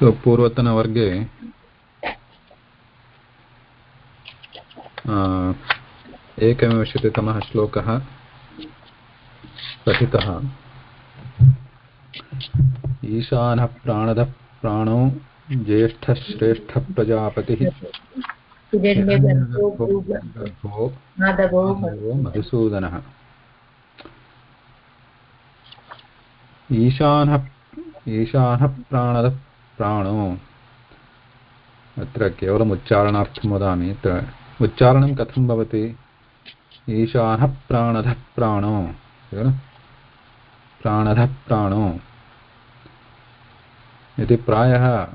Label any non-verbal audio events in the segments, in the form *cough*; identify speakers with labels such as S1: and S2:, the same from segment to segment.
S1: तो पूर्वतनवर्गे एकविंशतितमः श्लोकः पठितः ईशानः प्राणदः प्राणो ज्येष्ठश्रेष्ठप्रजापतिः मधुसूदनः ईशानः ईशानः प्राणदः प्राणो। अत्र केवलम् उच्चारणार्थं वदामि। अत्र उच्चारणं कथं भवति? ईशानः प्राणधः प्राणो। प्राणधः प्राणो। इति प्रायः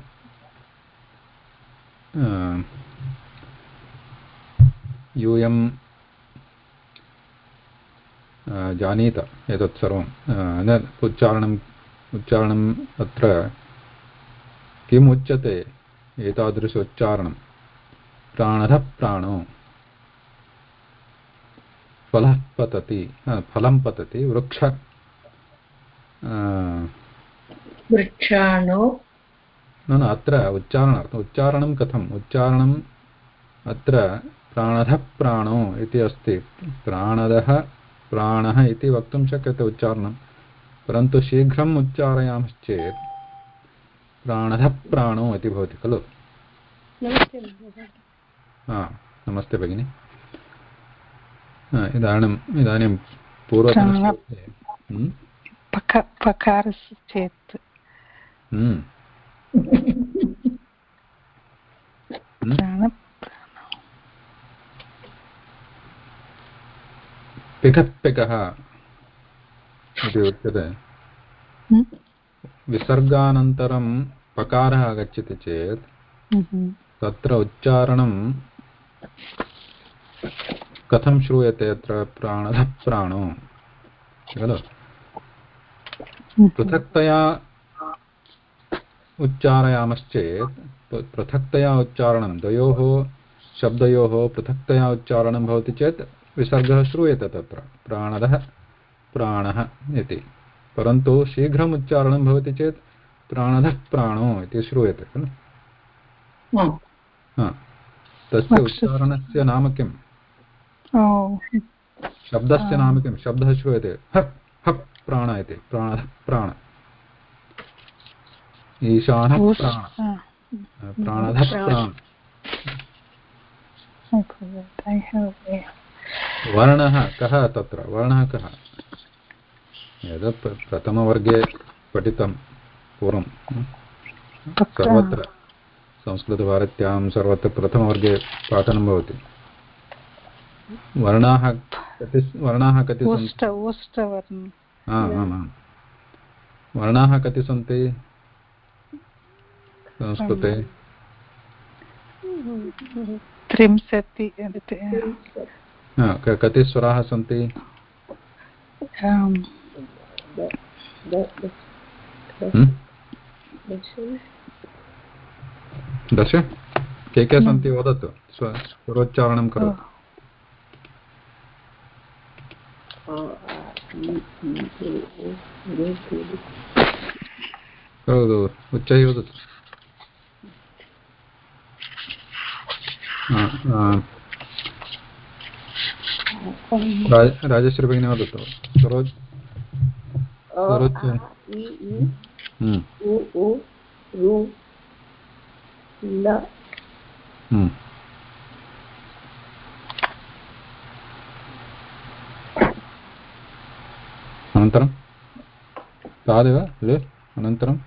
S1: यूयं जानीत एतत् सर्वं। न, उच्चारणम् उच्चारणम् अत्र किम् उच्यते? एतादृश उच्चारणं प्राणः प्राणो। फलः पतति। फलं पतति। वृक्ष
S2: वृक्षाणो।
S1: न न अत्र उच्चारणार्थम्। उच्चारणं कथम्? उच्चारणम् अत्र प्राणधः प्राणो इति अस्ति। प्राणदः प्राणः इति वक्तुं शक्यते उच्चारणं। परन्तु शीघ्रम् उच्चारयामश्चेत् प्राणधः प्राणो इति भवति खलु? नमस्ते भगिनि। इदानीम् इदानीं पूर्वतनश्लोके
S3: पकारस्य चेत्।
S1: पिकः इति उच्यते। विसर्गानन्तरं पकारः आगच्छति चेत् तत्र उच्चारणं कथं श्रूयते अत्र प्राणः प्राणो? खलु? पृथक्तया उच्चारयामश्चेत् पृथक्तया उच्चारणं द्वयोः शब्दयोः पृथक्तया उच्चारणं भवति चेत् विसर्गः श्रूयते तत्र। प्राणदः प्राणः इति। परन्तु शीघ्रम् उच्चारणं भवति चेत् प्राणदः प्राणो इति श्रूयते खलु? तस्य उच्चारणस्य नाम किम्? शब्दस्य नाम किं शब्दः श्रूयते। हप् हप् प्राण इति प्राणः प्राण। ईशानः प्राण। प्राणधः प्राण। वर्णः कः तत्र? वर्णः कः? यद् प्रथमवर्गे पठितं पूर्वं सर्वत्र संस्कृतभारत्यां सर्वत्र प्रथमवर्गे पाठनं भवति। वर्णाः कति वर्णाः कति वर्णाः। कति सन्ति? संस्कृते।
S3: त्रिंशति
S1: कति स्वराः सन्ति? दश के के सन्ति वदतु? स्वरोच्चारणं करोतु। करोतु उच्चैः वदतु। राजश्री भगिनी वदतु। अनन्तरं? तादेव लृ अनन्तरं.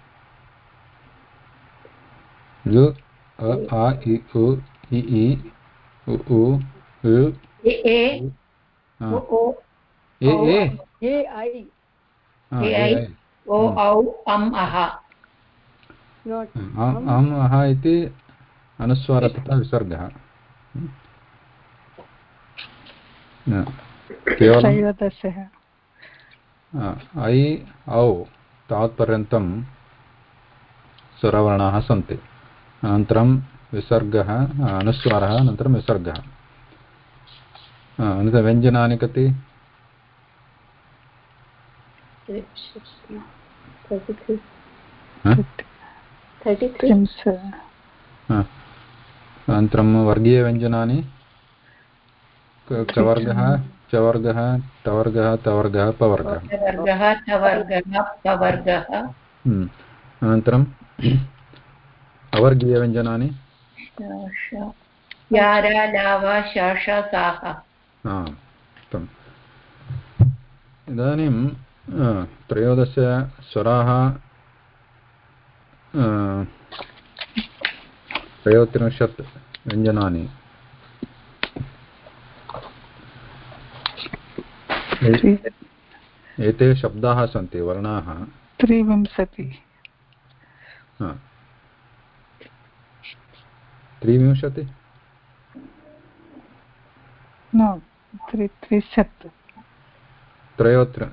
S1: लृ अ आ इ उ इ इ उ उ ऋ
S2: ए ए. ओ
S1: ए ए.
S2: ए ओ औ अम् अह
S1: अम् अह इति अनुस्वार तथा विसर्गः ऐ औ तावत्पर्यन्तं स्वरवर्णाः सन्ति अनन्तरं विसर्गः अनुस्वारः अनन्तरं विसर्गः अनन्तरं व्यञ्जनानि कति अनन्तरं वर्गीयव्यञ्जनानि। क- कवर्गः चवर्गः टवर्गः तवर्गः पवर्गः। हम्म. अनन्तरम् अवर्गीयव्यञ्जनानि। हा इदानीं त्रयोदश स्वराः त्रयोत्रिंशत् व्यञ्जनानि एते शब्दाः सन्ति वर्णाः
S3: त्रिविंशति
S1: त्रिविंशति
S3: त्रिशत्
S1: त्रयोत्र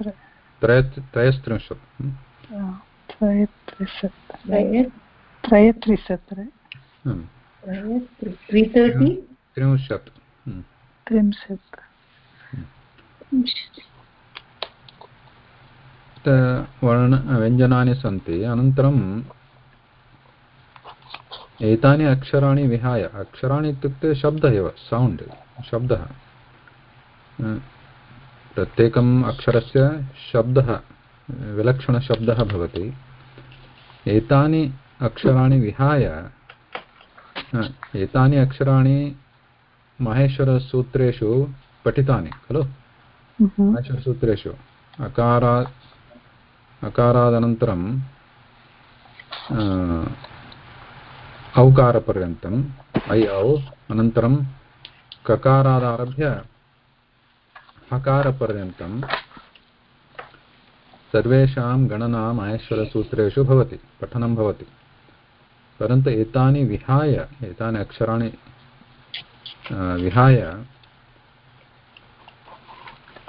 S3: त्र-
S1: त्रय त्रयस्त्रिंशत्
S3: त्रयत्रिशत्
S1: त्रिंशत्.
S3: त्रिंशत्
S1: वर्ण व्यञ्जनानि सन्ति अनन्तरम् एतानि अक्षराणि विहाय अक्षराणि इत्युक्ते शब्दः एव सौण्ड् शब्दः प्रत्येकम् अक्षरस्य शब्दः विलक्षणशब्दः भवति। एतानि अक्षराणि विहाय एतानि अक्षराणि माहेश्वरसूत्रेषु पठितानि खलु?
S3: Mhm.
S1: अकारा अकारादनन्तरं औकारपर्यन्तम् ऐ औ अनन्तरं ककारादारभ्य हकारपर्यन्तं सर्वेषां गणना माहेश्वरसूत्रेषु भवति, पठनं भवति। परन्तु एतानि विहाय, एतानि अक्षराणि विहाय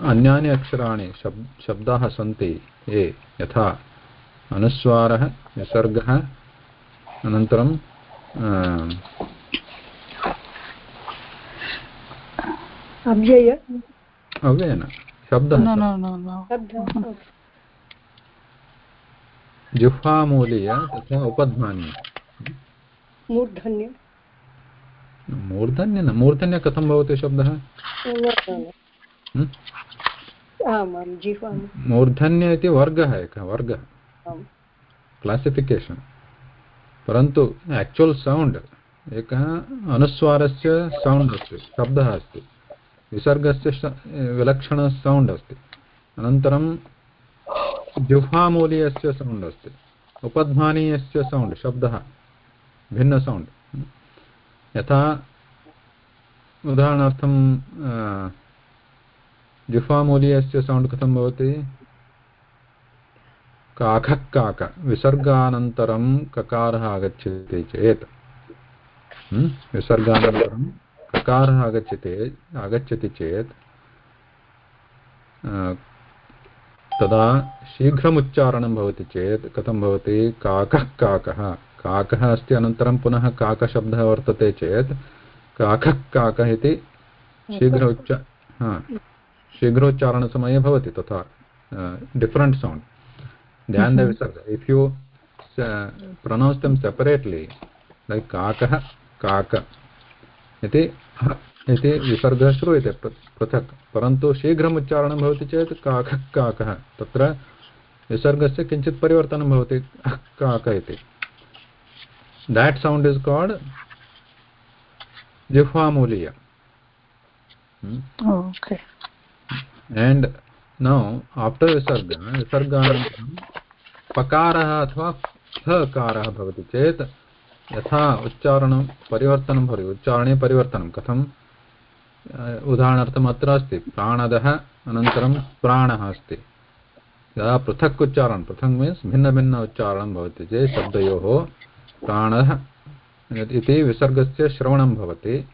S1: अन्यानि अक्षराणि शब्, शब्दाः सन्ति ये यथा अनुस्वारः विसर्गः अनन्तरं
S4: अव्यय।
S1: अव्ययन शब्दः
S3: no.
S1: तथा उपध्मानीय
S4: मूर्धन्य।
S1: मूर्धन्य न? मूर्धन्य कथं भवति शब्दः। हं? मूर्धन्य इति वर्गः एकः वर्गः। क्लासिफिकेशन् परन्तु आक्चुवल् सौण्ड् एकः अनुस्वारस्य सौण्ड् अस्ति शब्दः अस्ति। विसर्गस्य विलक्षण सौण्ड् अस्ति। अनन्तरं जिह्वामूलीयस्य सौण्ड् अस्ति। उपध्मानीयस्य सौण्ड् शब्दः, भिन्न सौण्ड् यथा उदाहरणार्थं जिह्वामूलीयस्य सौण्ड् कथं भवति? काकः काक विसर्गानन्तरं ककारः आगच्छति चेत्? विसर्गानन्तरं ककारः आगच्छति आगच्छति चेत् तदा शीघ्रमुच्चारणं भवति चेत् कथं भवति काकः काकः काकः अस्ति अनन्तरं पुनः काकशब्दः वर्तते चेत् काकः काकः इति शीघ्र उच्च हा शीघ्रोच्चारणसमये भवति तथा डिफ्रेण्ट् सौण्ड् ध्यान द if you uh, pronounce them separately like kakah kaka इति इति विसर्गः श्रूयते पृथक्। परन्तु शीघ्रम् उच्चारणं भवति चेत् काकः काकः। तत्र विसर्गस्य किञ्चित् परिवर्तनं भवति। काक इति। That sound is called जिह्वामूलीय?
S3: Oh, okay.
S1: and now after पकारः अथवा फकारः भवति चेत् यथा उच्चारणं परिवर्तनं भवति। उच्चारणे परिवर्तनं कथं? अ, उदाहरणार्थम् अत्र अस्ति प्राणदः अनन्तरं प्राणः अस्ति। यदा पृथक् उच्चारणं पृथक् मीन्स् भिन्नभिन्न उच्चारणं भवति चेत् शब्दयोः प्राणः इति विसर्गस्य श्रवणं भवति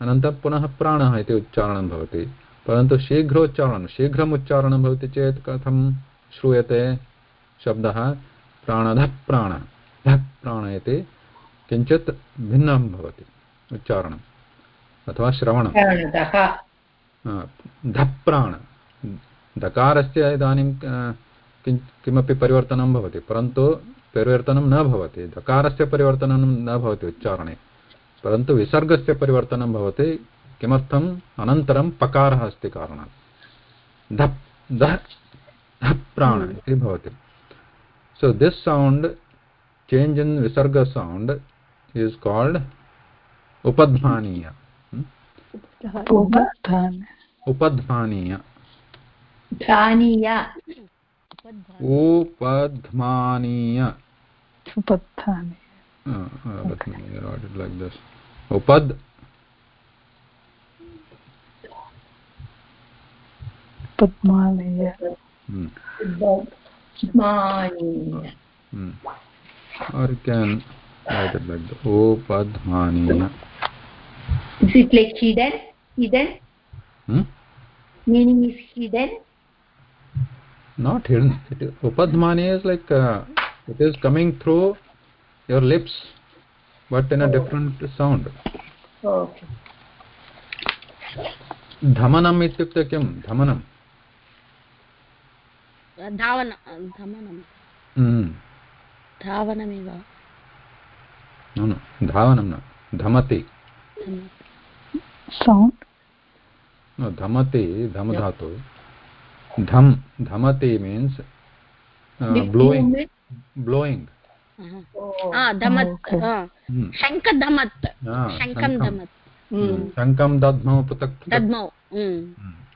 S1: अनन्तरं पुनः प्राणः इति उच्चारणं भवति। परन्तु शीघ्रोच्चारणं शीघ्रम् उच्चारणं भवति चेत् कथं श्रूयते? शब्दः प्राणधः प्राण धः प्राण इति किञ्चित् भिन्नं भवति उच्चारणम् अथवा श्रवणं
S2: प्राणदः।
S1: धः प्राण दकारस्य इदानीं किं किमपि परिवर्तनं भवति परन्तु परिवर्तनं न भवति। धकारस्य परिवर्तनं न भवति उच्चारणे परन्तु विसर्गस्य परिवर्तनं भवति किमर्थम्? अनन्तरं पकारः अस्ति कारणात्। धप् धः धप् प्राण इति भवति। So this sound change in visarga sound called upadhmaniya
S3: उपधान
S1: उपध्मानीय
S2: ध्वानीय
S1: उपध्मानीय
S3: उपधान
S1: Uh, uh, let me write it like this. Upad hmm. Hmm. or you can that.
S2: Is it like hidden? Hidden?
S1: Hmm?
S2: Meaning is hidden?
S1: Not hidden. It is, like uh, it is coming through your lips, but in a oh. different sound.
S2: oh, Okay.
S1: धमनम् इत्युक्ते किं धमनं
S5: धावन धमनं
S1: Hmm.
S5: धावनमेव
S1: no, no. धावनं न धमति
S3: sound
S1: no, धमति धमधातु धम धमति means uh,
S2: With
S1: blowing blowing
S2: Oh.
S5: धमत्.
S1: Hmm. Ah,
S5: शङ्खं
S1: शङ्खं.
S5: धमत्
S1: शङ्खं दध्मौ पृथक् Hmm.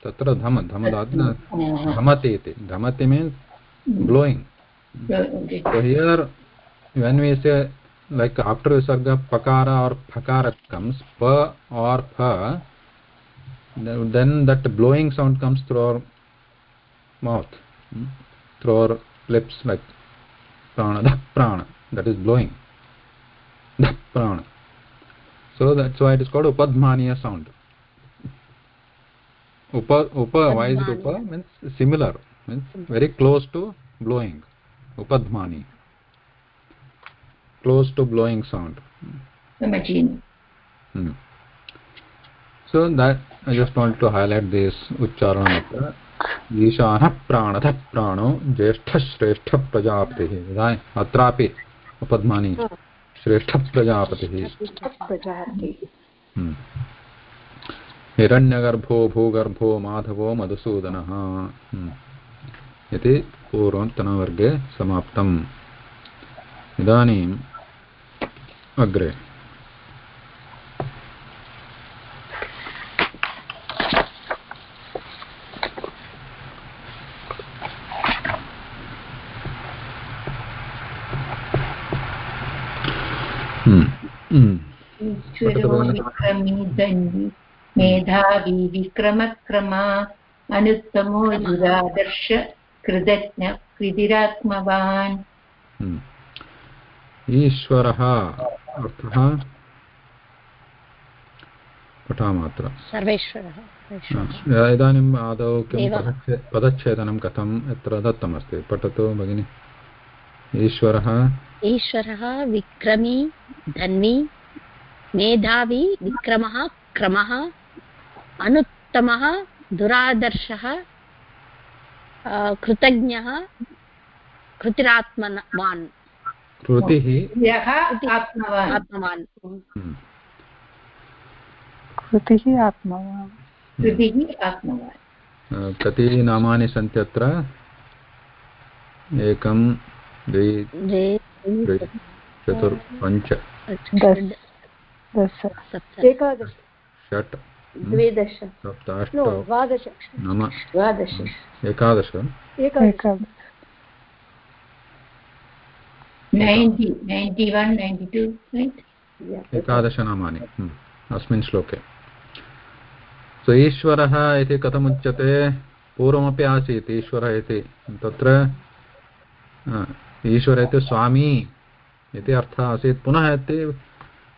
S1: तत्र धम धमदात्
S2: Oh.
S1: धमति इति धमति means blowing
S2: Okay.
S1: so here when we say like after visarga पकार और फकार कम्स प और फ then that blowing sound comes through our mouth through our lips like prana the prana that is blowing the prana so that's why it is called upadhmaniya sound upa upa wise upa means similar means very close to blowing उपध्मानी close to blowing sound.
S2: Imagine.
S1: Hmm. So that I just want to highlight this अत्र ईशानः प्राणतः प्राणो ज्येष्ठश्रेष्ठप्रजापतिः इदानीम् अत्रापि उपध्मानि श्रेष्ठप्रजापतिः
S4: प्रजापतिः
S1: Hmm. हिरण्यगर्भो भूगर्भो माधवो मधुसूदनः Hmm. इति पूर्वतनवर्गे समाप्तम् इदानीम् अग्रे।
S2: मेधावी विक्रमक्रमा अनुत्तमो दुरादर्श कृतज्ञ कृतिरात्मवान्.
S1: ईश्वरः अर्थः पठामः अत्र
S5: सर्वेश्वरः।
S1: इदानीम् आदौ किं पदच्छेदनं कथम् अत्र दत्तमस्ति? पठतु भगिनि। ईश्वरः।
S5: ईश्वरः विक्रमी धन्वी मेधावी विक्रमः क्रमः अनुत्तमः दुरादर्शः कृतज्ञः कृतिरात्मवान्
S1: कृतिः
S2: यः आत्मवान्।
S5: आत्मवान्.
S3: कृतिः आत्मवान्।
S2: कृतिः आत्मवान्।
S1: कति नामानि सन्ति अत्र। एकं द्वि चतुर् पञ्च। षट्
S5: द्वेदश।
S1: सप्त अष्ट।
S4: द्वादश।
S1: नव।
S2: द्वादश।
S1: एकादश।
S4: एकादश
S3: एकादश
S2: ninety ninety one ninety two right
S1: एकादशनामानि हम्म, अस्मिन् श्लोके। सो ईश्वरः इति कथमुच्यते पूर्वमपि आसीत् ईश्वरः इति। तत्र ईश्वर इति स्वामी इति अर्थः आसीत्। पुनः इति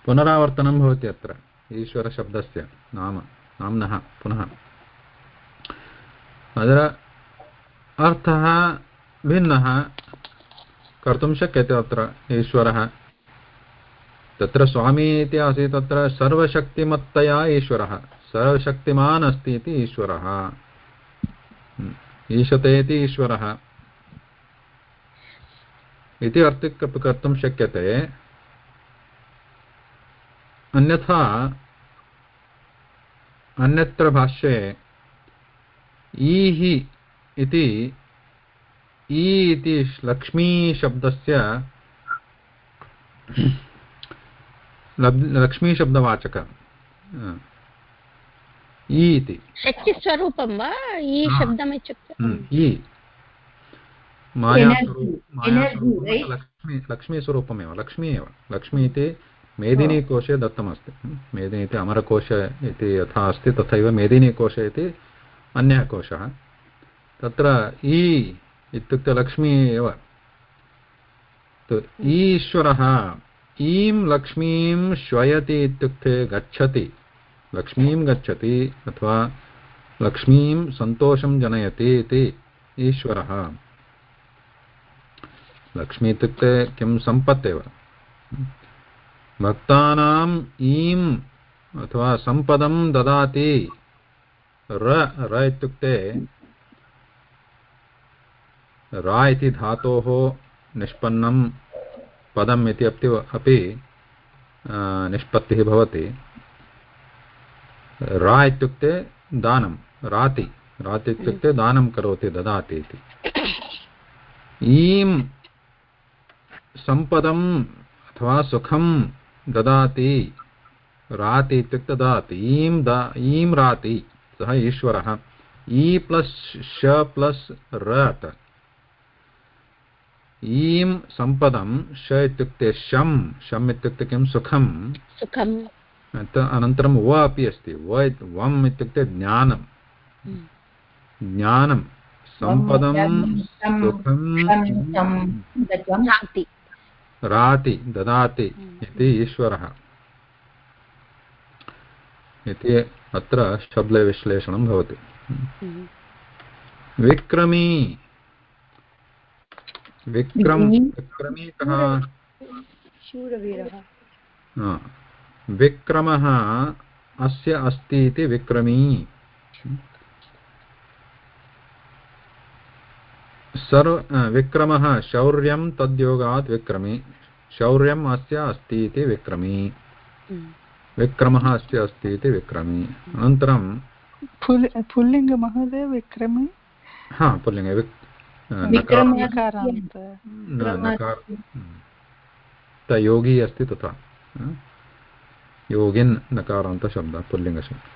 S1: पुनरावर्तनं भवति अत्र ईश्वरशब्दस्य नाम नाम्नः पुनः। अत्र अर्थः भिन्नः। कर्तुं शक्यते अत्र, ईश्वरः। तत्र स्वामी इति आसीत्, तत्र सर्वशक्तिमत्तया ईश्वरः। सर्वशक्तिमान् अस्ति इति ईश्वरः। हम्म। ईशते इति ईश्वरः। इति अर्थः कर्- कर्तुं शक्यते। अन्यथा, अन्यत्र भाष्ये ईः इति ई इति लक्ष्मीशब्दस्य लक्ष्मीशब्दवाचक। ई इति।
S5: शक्तिस्वरूपं वा? ई शब्दम् इत्युक्ते?
S1: लक्ष्मी लक्ष्मीस्वरूपमेव। लक्ष्मी एव। लक्ष्मी इति मेदिनीकोशे दत्तमस्ति। हम्म, मेदिनी इति अमरकोश इति यथा अस्ति तथैव मेदिनीकोश इति अन्यः कोशः तत्र ई इत्युक्ते लक्ष्मी एव। ईश्वरः ईं लक्ष्मीं श्वयति इत्युक्ते गच्छति। लक्ष्मीं गच्छति अथवा लक्ष्मीं सन्तोषं जनयति इति ईश्वरः। लक्ष्मी इत्युक्ते किं सम्पत् एव भक्तानाम् ईम् अथवा सम्पदं ददाति। र र इत्युक्ते रा इति धातोः निष्पन्नं पदम् इति अपि अपि निष्पत्तिः भवति। रा इत्युक्ते दानं, राति। राति इत्युक्ते दानं करोति, ददाति इति। ईं सम्पदम् अथवा सुखं ददाति, राति इत्युक्ते ददाति। ईं दा, ईं राति, सः ईश्वरः। ई प्लस् श प्लस् रट् ईं सम्पदं श इत्युक्ते शं शम् इत्युक्ते किं? सुखं
S5: सुखं
S1: त- अनन्तरं व अपि अस्ति। व वम् इत्युक्ते ज्ञानं ज्ञानं सम्पदं सुखं राति। ददाति इति ईश्वरः। इति अत्र शब्दविश्लेषणं भवति। विक्रमी। विक्रम विक्रमी कः
S4: शूरवीरः।
S1: विक्रमः अस्य अस्ति इति विक्रमी। सर्व विक्रमः शौर्यं तद्योगात् विक्रमी। शौर्यम् अस्य अस्ति इति विक्रमी। विक्रमः अस्य अस्ति इति विक्रमी। अनन्तरं
S3: पुल् पुल्लिङ्ग महोदय विक्रमी?
S1: हा पुल्लिङ्गे न- नकार त योगी अस्ति तथा योगिन् नकारान्तशब्दः पुल्लिङ्गशब्दः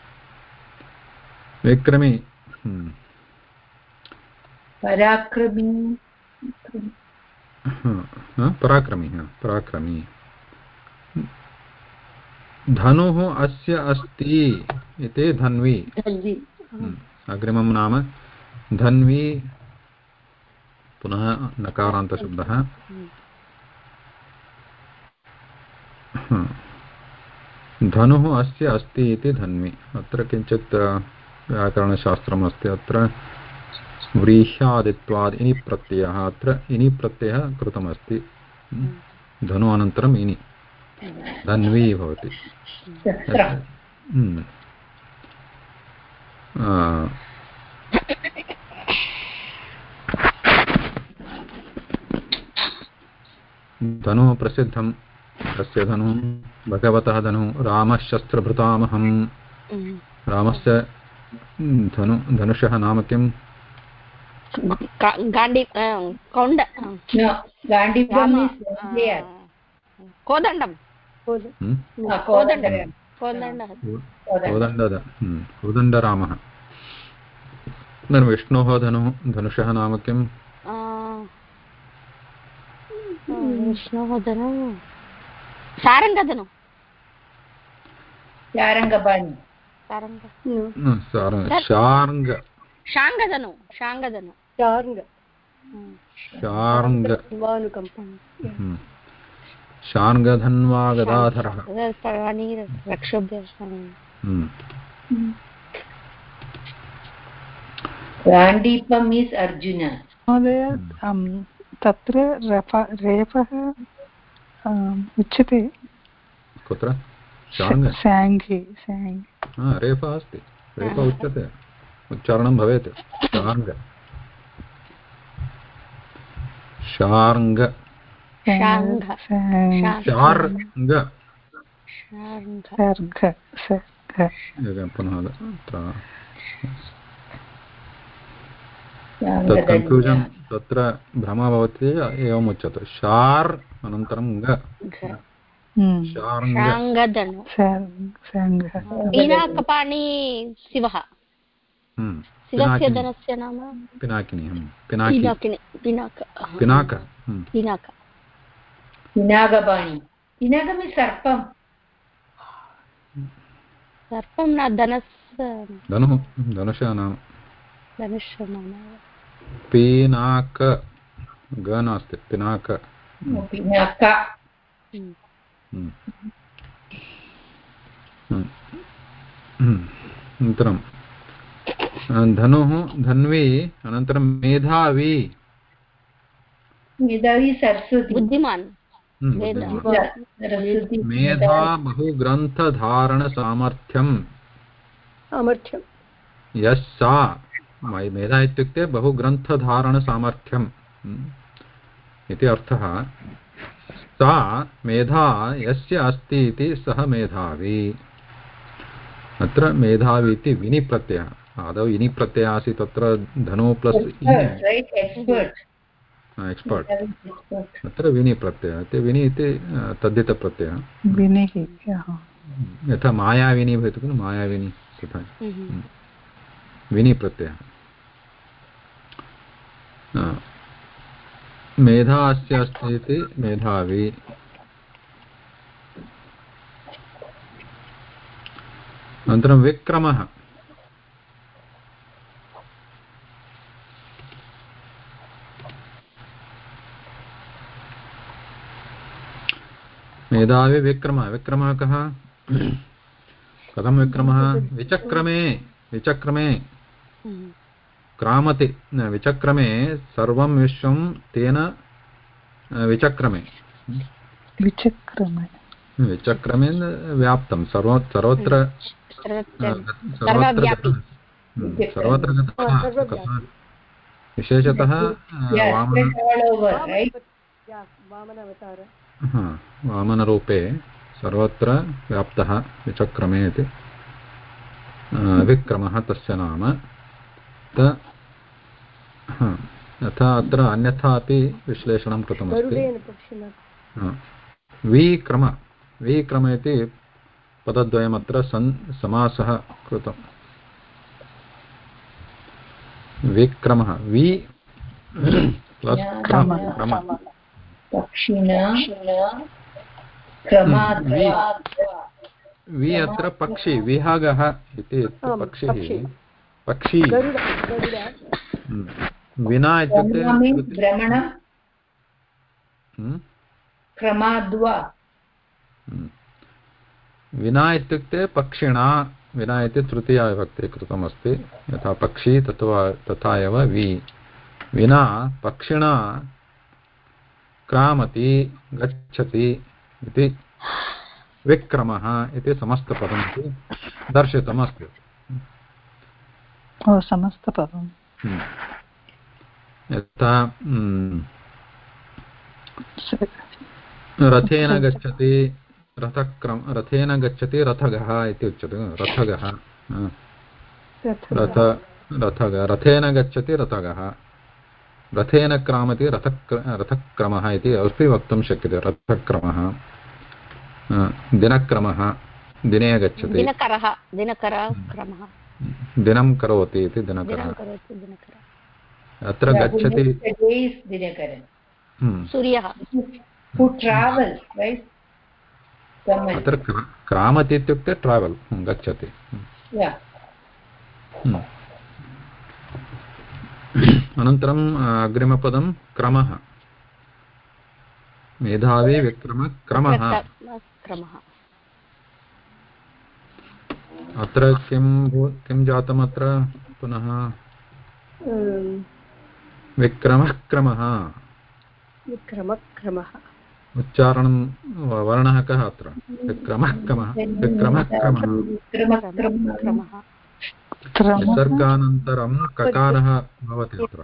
S1: विक्रमी हम्म,
S2: पराक्रमी।
S1: हा, हा, पराक्रमी हा, पराक्रमी। धनुः अस्य अस्ति इति धन्वी।
S4: धन्वी।
S1: हम्म, अग्रिमं नाम धन्वी पुनः नकारान्तशब्दः। हम्म, धनुः अस्य अस्ति इति धन्वी अत्र किञ्चित् व्याकरणशास्त्रम् अस्ति। अत्र व्रीह्यादित्वात् इनि प्रत्ययः। अत्र इनि प्रत्ययः कृतमस्ति। हम्म, धनु अनन्तरम् इनि। धन्वी। भवति। धनुः प्रसिद्धं तस्य धनुः भगवतः धनुः। रामः शस्त्रभृतामहं रामस्य धनु धनुषः नाम किम्.
S5: कोदण्डं।
S1: कोदण्डरामः। विष्णोः धनुः धनुषः नाम किम्?
S5: अ, विष्णोः सारङ्गधनु. सारङ्ग शाङ्गधनु शाङ्गधनु
S4: शार्ङ्ग
S1: शार्ङ्ग। शार्ङ्गधन्वा गदाधरः
S5: रक्षोभ्य।
S2: Is Arjuna.
S3: महोदय तत्र रफ रेफः उच्यते।
S1: कुत्र? शार्ङ्ग
S3: साङ्घे साङ्
S1: हा, रेफः अस्ति। रेफः उच्यते। उच्चारणं भवेत्। शार्ङ्ग। शार्ङ्ग। पुनः अत्र कन्फ्यूजन् तत्र भ्रमः भवति एवम् उच्यते शार् अनन्तरं ग।
S3: हम्म, साङ्घ
S5: पिनाकपाणि शिवः।
S1: हम्म,
S5: शिवस्य धनस्य नाम?
S1: पिनाकिनी हम्म, पिनाक।
S5: पिनाक।
S1: हम्म,
S5: पिनाक।
S2: पिनागपाणि पिनाग सर्पं
S5: सर्पं न धनस्य।
S1: धनुः धनुष नाम।
S5: धनुष्य नाम।
S1: पिनाक ग नास्ति पिनाक।
S2: पिनाक
S5: हम्म।
S1: हम्म। हम्म। अनन्तरं धनुः धन्वी अनन्तरं मेधावी।
S2: मेधावी सरस्वती।
S5: बुद्धिमान्। मेधा
S1: बहुग्रन्थधारणसामर्थ्यं
S4: सामर्थ्यं
S1: यः सा मेधा इत्युक्ते बहुग्रन्थधारणसामर्थ्यम्। हम्म, इति अर्थः सा मेधा यस्य अस्ति इति सः मेधावी। अत्र मेधावी इति विनि प्रत्ययः आदौ इनि प्रत्ययः आसीत् तत्र धनु प्लस्
S2: रैट् एक्स्पर्ट्
S1: अत्र विनि प्रत्ययः इति विनि इति तद्धितप्रत्ययः। यथा मायाविनी भवति खलु मायाविनी तथा।
S5: हम्म।
S1: विनि प्रत्ययः मेधा अस्य अस्ति इति मेधावी अनन्तरं विक्रमः मेधावी विक्रमः विक्रमः कः कथं विक्रमः विचक्रमे विचक्रमे। क्रामति विचक्रमे सर्वं विश्वं तेन विचक्रमे।
S3: विचक्रम।
S1: विचक्रमे व्याप्तं सर्व सर्वत्र
S5: सर्वत्र
S1: सर्वत्र गतः। हम्म, सर्वत्र गतः? विशेषतः हा, वामनरूपे सर्वत्र व्याप्तः विचक्रमे इति विक्रमः तस्य नाम। त यथा अत्र अन्यथा अपि विश्लेषणं कृतमस्ति. हा, विक्रम विक्रम इति पदद्वयमत्र सन् समासः कृतम् विक्रमः वि प्लस् क्रम क्रम. वि अत्र पक्षी विहगः इति पक्षिः.
S4: पक्षी।
S1: हम्म। विना इत्युक्ते
S2: भ्रमणं
S1: हम्म,
S2: क्रमाद्वा
S1: हम्म। विना इत्युक्ते पक्षिणा विना इति तृतीया विभक्तिः कृतमस्ति यथा पक्षी तथा तथा एव वि विना पक्षिणा क्रामति गच्छति इति विक्रमः इति समस्तपदमिति दर्शितमस्ति
S3: ओ समस्तपदम्
S1: हम्म। यथा हम्म, रथेन गच्छति रथक्रम रथेन गच्छति रथगः इति उच्यते। रथगः रथ रथगः रथेन गच्छति रथगः। रथेन क्रामति रथक्र रथक्रमः इति अपि वक्तुं शक्यते रथक्रमः। दिनक्रमः दिने गच्छति।
S5: दिनकरः दिनकर क्रमः
S1: दिनं करोति इति दिनकर। अत्र गच्छति।
S2: days dinakaran?
S5: सूर्यः।
S2: Who travels right?
S1: अत्र क्रामति इत्युक्ते ट्रावेल् गच्छति। हम्म। अनन्तरम् अग्रिमपदं क्रमः। मेधावी विक्रम क्रमः।
S5: क्रमः
S1: अत्र किं किं जातम् अत्र पुनः विक्रमः क्रमः
S4: क्रमक्रमः
S1: उच्चारणं वर्णः कः अत्र? विक्रमः क्रमः विक्रमः क्रमः। निसर्गानन्तरं ककारः भवति अत्र।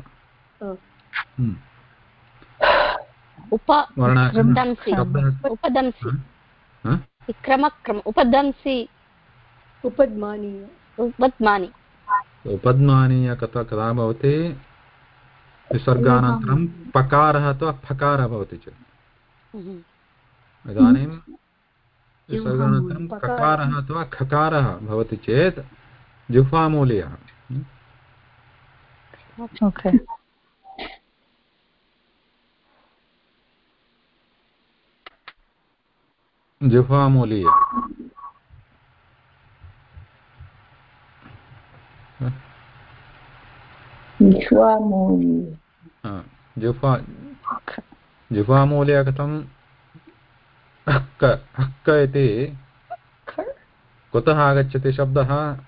S4: हा।
S1: हम्म।
S5: उपदंसि।
S4: उपद्मानीय।
S1: कथा कदा भवति। विसर्गानन्तरं पकारः अथवा फकारः भवति चेत्। इदानीं विसर्गानन्तरं ककारः अथवा खकारः भवति चेत् जिह्वामूलीयः।
S3: ओके।
S1: जिह्वामूलीय।
S2: विश्वामूली
S1: हा, जिह्वा जिह्वामूलीय कथं हक्क हक्क इति कुतः आगच्छति शब्दः?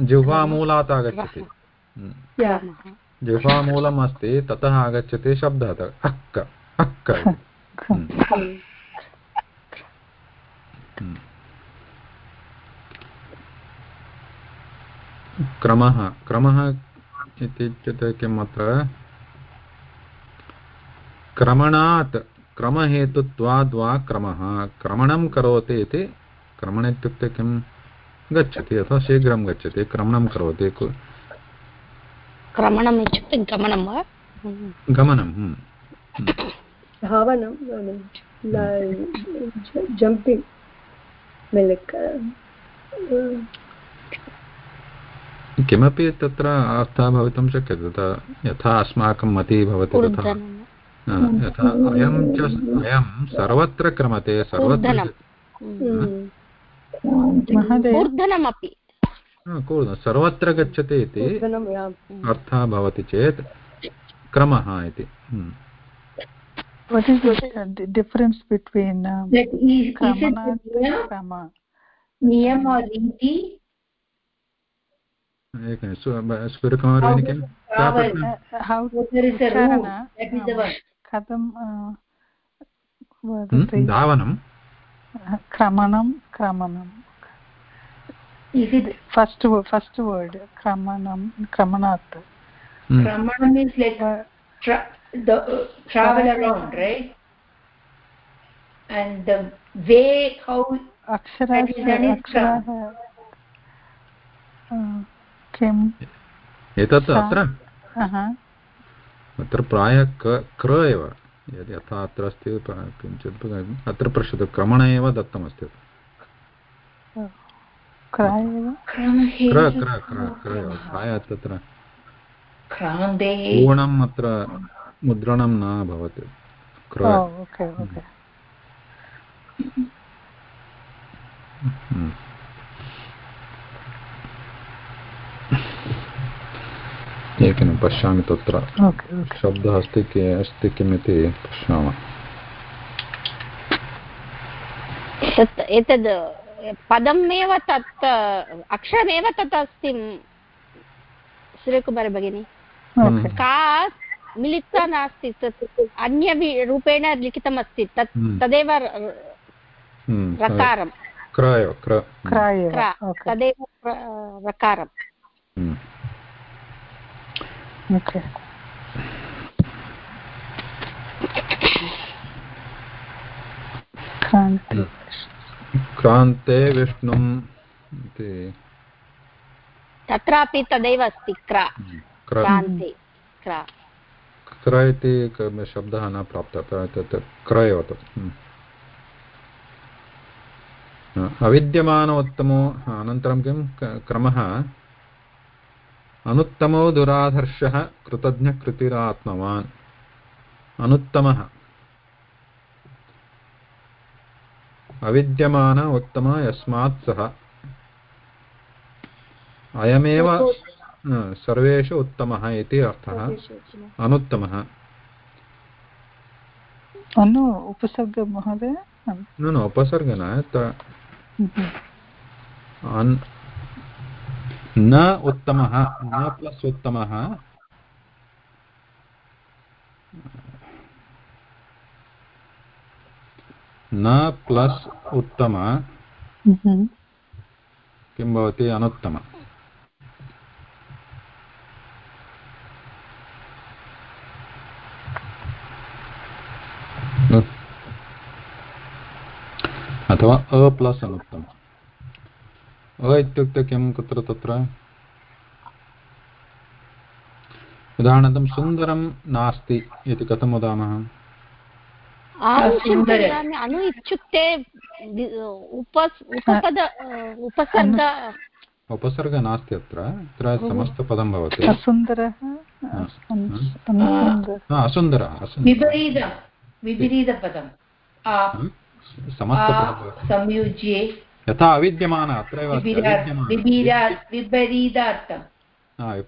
S1: जिह्वामूलात् आगच्छति।
S5: क्रमः
S1: जिह्वामूलम् अस्ति ततः आगच्छति शब्दः हक्क हक्क इति। क्रमः क्रमः इति उच्यते किम् अत्र क्रमणात् क्रमहेतुत्वाद् वा क्रमः क्रमणं करोति इति क्रमण इत्युक्ते किं गच्छति अथवा शीघ्रं गच्छति क्रमणं करोति
S5: क्रमणम् इत्युक्ते गमनं वा।
S1: गमनं हम्म।
S4: धावनं जम्पिङ्ग्
S1: किमपि तत्र अर्थः भवितुं शक्यते तथा यथा अस्माकं मतिः भवति तथा। यथा अयं च अयं सर्वत्र क्रमते सर्वत्र सर्वत्र गच्छति इति अर्थः भवति चेत् क्रमः इति। Hmm.
S3: what is the uh, difference between um,
S2: That is, is it
S3: kramanat
S2: niyam,
S3: krama
S2: niyam or riti?
S1: एक मिनिट् सु- स्फुरकमहोदयेन किं क्या
S2: Travel.
S1: प्रश्नः?
S3: uh, how
S2: So there is a rule.
S3: ucharana
S2: That is the
S3: um,
S2: word.
S3: कथं uh,
S1: हम्म?
S3: वदति
S1: धावनं
S3: Uh, क्रमणं क्रमणं फस्ट् फस्ट् वर्ड् क्रमणं क्रमणात्
S1: हम्म।
S3: Uh,
S2: uh, travel around, right? And the way how
S3: uh, किम्?
S1: एतत् अत्र? अत्र प्रायः क क्र एव। यदि यथा अत्र अस्ति किञ्चित् अत्र पश्यतु क्रमण एव दत्तमस्ति
S3: क्र
S1: क्र क्र क्र क्र एव। प्रायः तत्र पूर्णम् अत्र मुद्रणं न भवति। क्र।
S3: Okay okay.
S1: एकं पश्यामि तत्र शब्दः अस्ति कि अस्ति किमिति पश्यामः
S5: तत् एतद् पदमेव तत् अक्षरमेव तत् अस्ति सूर्यकुमारी भगिनी। का मिलित्वा नास्ति तत् अन्य रूपेण लिखितमस्ति तत्
S1: हम्म।
S5: तदेव
S1: हम्म,
S5: रकारं। तदेव र-
S3: ओके क्रान्ते
S1: विष्णुम् इति
S5: तत्रापि तदेव अस्ति क्र.
S1: क्र.
S5: क्रान्ते क्र.
S1: क्र इति शब्दः न प्राप्तः तत् क्र एव तत्. हम्म। अविद्यमान उत्तमो अनन्तरं किं क्रमः अनुत्तमो दुराधर्षः कृतज्ञकृतिरात्मवान्। अनुत्तमः। अविद्यमान उत्तम यस्मात् सः। अयमेव हा, सर्वेषु उत्तमः इति अर्थः। अनुत्तमः।
S3: अनु उपसर्ग महोदय?
S1: न न उपसर्ग न. अन्- न उत्तमः न प्लस् उत्तमः। न प्लस् उत्तम।
S3: हम्म।
S1: किं भवति? अनुत्तम। अथवा अ प्लस् अनुत्तमः। अ इत्युक्ते किं? कुत्र तत्र? उदाहरणार्थं सुन्दरं नास्ति इति कथं वदामः?
S5: अनु इत्युक्ते उपसर्ग।
S1: उपसर्ग नास्ति अत्र। अत्र समस्तपदं भवति।
S3: असुन्दरः?
S1: असुन्दरः। समस्तपदं भवति।
S2: संयुज्ये
S1: यथा अविद्यमान अत्रैव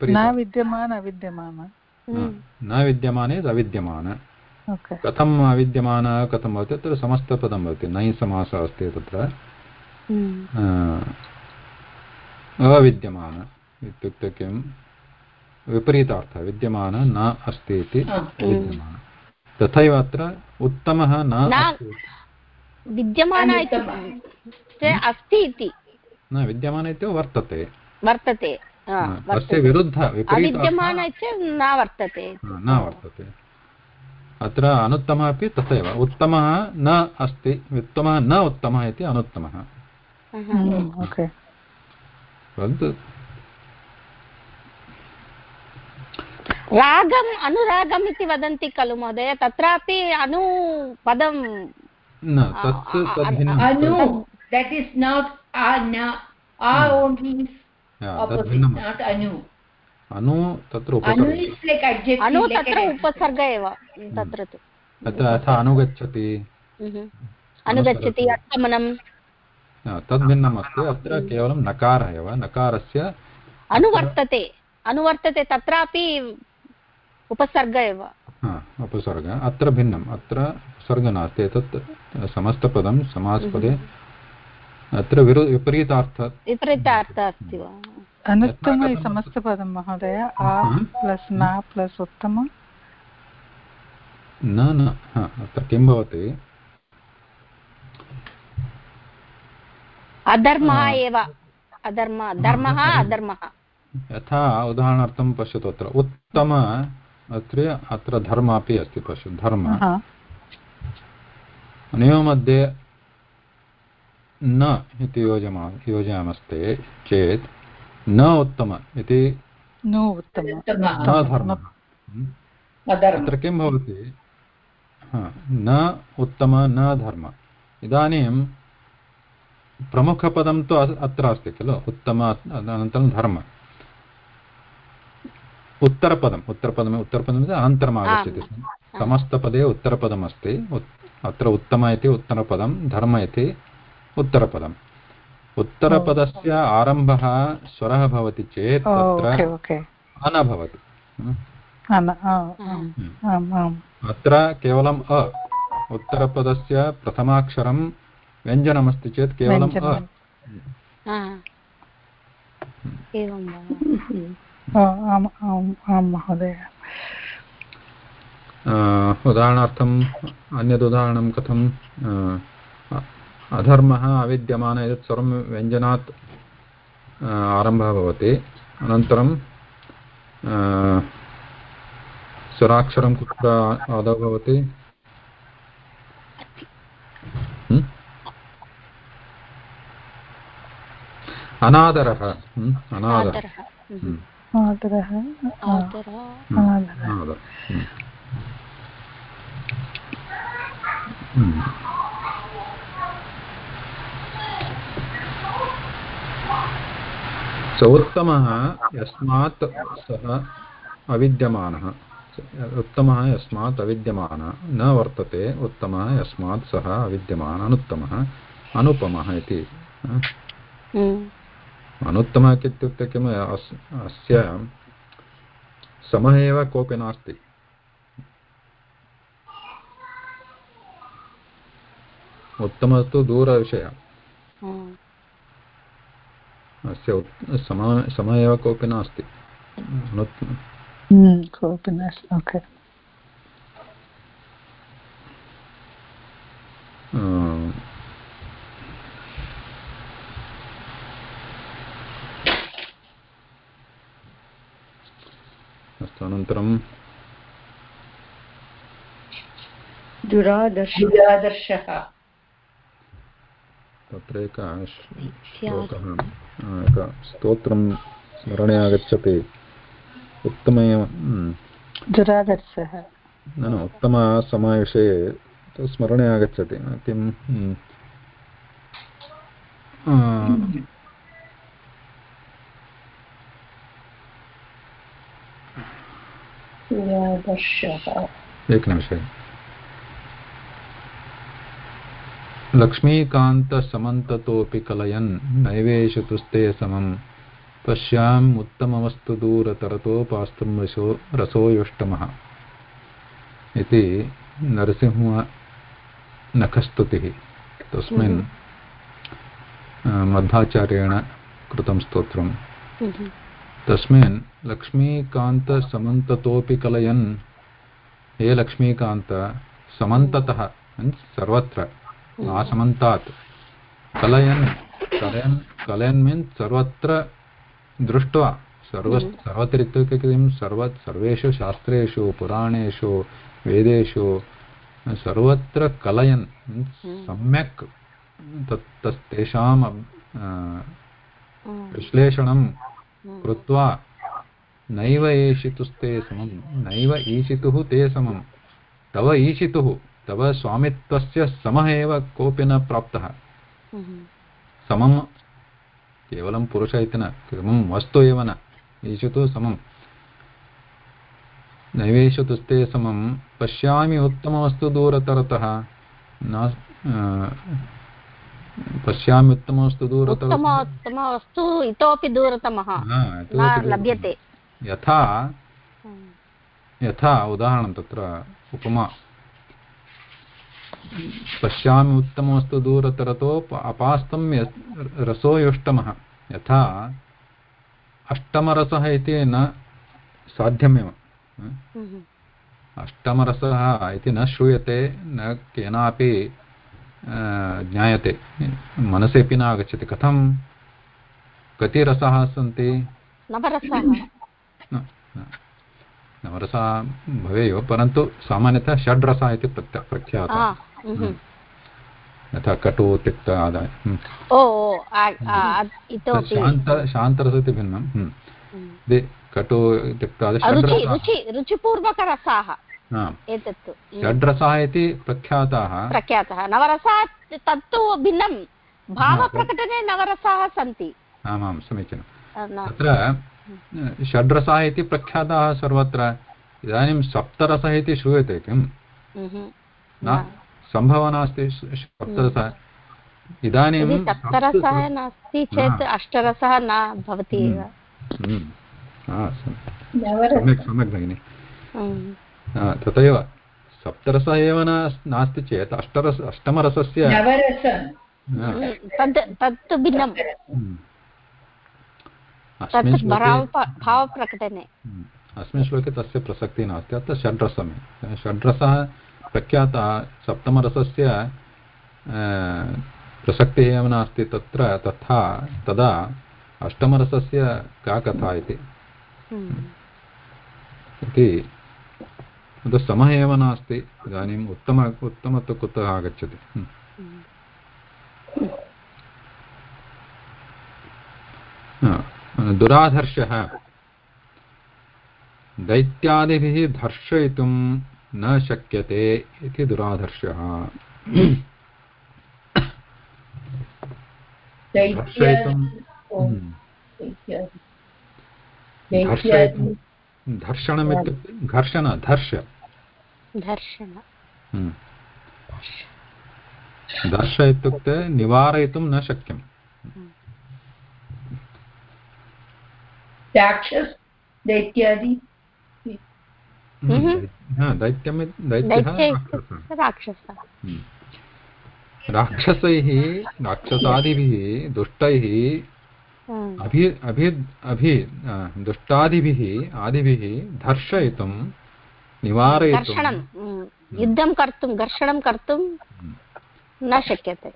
S3: न विद्यमान अविद्यमान
S5: हम्म।
S1: न विद्यमाने अविद्यमान
S3: ओके।
S1: कथम् अविद्यमान कथं भवति तत्र समस्तपदं भवति। नै समासः अस्ति तत्र।
S5: हम्म।
S1: अविद्यमान इत्युक्ते किं? विपरीतार्थः विद्यमान न अस्ति इति विद्यमान तथैव अत्र उत्तमः न
S5: न विद्यमान
S2: अनुत्तमः।
S5: ते अस्ति इति।
S1: न विद्यमान इत्युक्ते वर्तते।
S5: वर्तते। वर्तते
S1: विरुद्ध
S5: अविद्यमान न वर्तते।
S1: न वर्तते। अत्र अनुत्तमः अपि तथैव। उत्तमः न अस्ति उत्तमः न उत्तमः इति अनुत्तमः। परन्तु
S5: रागम् अनुरागम् इति वदन्ति खलु महोदय। तत्रापि अनु पदं
S1: न तत्
S2: that is not a na a only is
S1: हा,
S2: opposite
S1: तद्भिन्नं
S2: not anu.
S1: अनु तत्र
S2: anu
S1: उपसर्गः
S2: is like adjective
S5: Anu
S2: like
S5: तत्र
S2: an
S5: उपसर्ग एव तत्र तु
S1: तत्र यथा अनुगच्छति
S5: हम्म। अनुगच्छति अट्टमनं
S1: हा, तद्भिन्नम् अस्ति अत्र केवलं नकारः एव नकारस्य
S5: अनुवर्तते अनुवर्तते तत्रापि उपसर्ग एव
S1: हा, उपसर्गः अत्र भिन्नम् अत्र उपसर्ग नास्ति एतत् समस्तपदं समासपदे अत्र विरु विपरीतार्थ।
S5: विपरीतार्थः अस्ति वा?
S3: अनुत्तम इति समस्तपदं महोदय। आ। प्लस् न प्लस् उत्तम
S1: न न हा, अत्र किं भवति?
S5: अधर्मः एव। अधर्म धर्मः अधर्मः।
S1: यथा उदाहरणार्थं पश्यतु अत्र। उत्तम अत्र अत्र धर्म अपि अस्ति पश्यतु धर्म। अनयोः न इति योजमा योजयामस्ते चेत् न उत्तम इति
S3: नो उत्तम।
S2: उत्तमः।
S1: न धर्मः। अत्र किं भवति? न उत्तम न धर्म। इदानीं प्रमुखपदं तु अत्र अस्ति खलु उत्तम अनन्तरं धर्म। उत्तरपदम् उत्तरपदम् उत्तरपदम् इति अनन्तरम् आगच्छति स्म समस्तपदे उत्तरपदम् अस्ति अत्र उत्तम इति उत्तरपदं धर्म इति उत्तरपदम्। उत्तरपदस्य आरम्भः स्वरः भवति चेत् तत्र अन भवति। हम्म।
S3: आम्
S1: अत्र केवलम् अ उत्तरपदस्य प्रथमाक्षरं व्यञ्जनमस्ति चेत् केवलम् अ।
S5: हा।
S1: अ, उदाहरणार्थम् अन्यदुदाहरणं कथं अधर्मः अविद्यमान एतत् सर्वं व्यञ्जनात् आरम्भः भवति। अनन्तरं अ, स्वराक्षरं कुत्र आदौ भवति? हं? अनादरः। अनादरः।
S5: आदरः।
S3: आदरः आ,
S5: आदरः
S1: हं.
S3: अनादरः
S1: अनादरः हं. हं. स उत्तमः यस्मात् सः अविद्यमानः। उत्तमः यस्मात् अविद्यमानः। न वर्तते उत्तमः यस्मात् सः अविद्यमानः अनुत्तमः। अनुपमः इति।
S5: हम्म।
S1: अनुत्तमः इत्युक्ते किम्? अस्य समः एव कोऽपि नास्ति। उत्तमः तु दूरविषयः।
S5: हम्म।
S1: अस्य उत्- सम एव कोऽपि नास्ति।
S3: हम्म, कोऽपि नास्ति ओके
S1: अस्तु अनन्तरं
S4: दुरादर्श
S2: दुरादर्शः।
S1: तत्र एक श्लोकः स्तोत्रं स्मरणे आगच्छति उत्तमय
S3: दुरादर्शः
S1: न न उत्तमसमयविषये तत् स्मरणे आगच्छति किं एकनिमिषे लक्ष्मीकान्तसमन्ततोऽपि कलयन् नैवेषु तुस्ते समं पश्याम् उत्तममस्तु दूरतरतोपास्तुं रसो रसोयुष्टमः इति नरसिंहनखस्तुतिः तस्मिन् मध्वाचार्येण कृतं स्तोत्रं तस्मिन् लक्ष्मीकान्तसमन्ततोऽपि कलयन्। हे लक्ष्मीकान्त समन्ततः सर्वत्र। आसमन्तात्। कलयन् कलयन् कलयन् मीन्स् सर्वत्र दृष्ट्वा सर्व सर्वत्र इत्युक्ते किं? सर्व सर्वेषु शास्त्रेषु पुराणेषु वेदेषु सर्वत्र कलयन् सम्यक् तत् तस् तेषां विश्लेषणं कृत्वा नैव ईशितुस्ते समं नैव ईशितुः ते समं तव ईशितुः। तव स्वामित्वस्य समः एव कोऽपि न प्राप्तः। समं केवलं पुरुष इति न समं वस्तु एव न। ईशितुः समं नैवेषु तुस्ते समं पश्यामि उत्तमवस्तु दूरतरतः। न पश्यामि उत्तमवस्तु दूरतः
S5: उत्तमवस्तु इतोपि दूरतमः। लभ्यते।
S1: यथा यथा उदाहरणं तत्र उपमा। पश्यामि उत्तमवस्तु दूरतरतो अपास्तं रसोयुष्टमः यथा अष्टमरसः इति न साध्यमेव। अष्टमरसः इति न श्रूयते न केनापि ज्ञायते। मनसि न आगच्छति। कथं? कति रसाः सन्ति? नवरसः। भवेयुः परन्तु सामान्यतः षड्रसः इति प्रख्यातः। यथा कटु तिक्त आदाय शान्त शान्तरस इति भिन्नं कटु तिक्त
S5: एतत्तु
S1: षड्रसाः इति प्रख्याताः
S5: प्रख्यातः नवरसाः तत्तु भिन्नं भावप्रकटने नवरसाः सन्ति
S1: आमां समीचीनं तत्र षड्रसाः इति प्रख्याताः सर्वत्र इदानीं सप्तरसः इति श्रूयते किम् न सम्भवः नास्ति सप्तरसः। इदानीं
S5: सप्तरसः नास्ति चेत् अष्टरसः न भवति एव।
S1: सम्यक् सम्यक् भगिनि। तथैव सप्तरसः एव न नास्ति चेत् अष्टरस अष्टमरसस्य
S5: तत् भिन्नं। भावप्रकटने।
S1: अस्मिन् श्लोके तस्य प्रसक्तिः नास्ति अत्र षड्रसम्। षड्रसः प्रख्यातः सप्तमरसस्य प्रसक्तिः एव नास्ति तत्र तथा तदा अष्टमरसस्य का कथा इति। इति समः एव नास्ति इदानीम् उत्तम उत्तमत्व कुतः आगच्छति। दुराधर्षः। दैत्यादिभिः धर्षयितुं न शक्यते इति दुराधर्षः। धर्षयितुं धर्षणमित्युक्ते घर्षण धर्ष।
S5: धर्षण।
S1: दर्श इत्युक्ते निवारयितुं न शक्यम्।
S2: दैत्यादि।
S1: दैत्यं दैत्यः राक्षसः राक्षसैः राक्षसादिभिः दुष्टैः अभि अभि अभि दुष्टादिभिः आदिभिः धर्षयितुं निवारयितुं
S5: युद्धं कर्तुं घर्षणं कर्तुं न शक्यते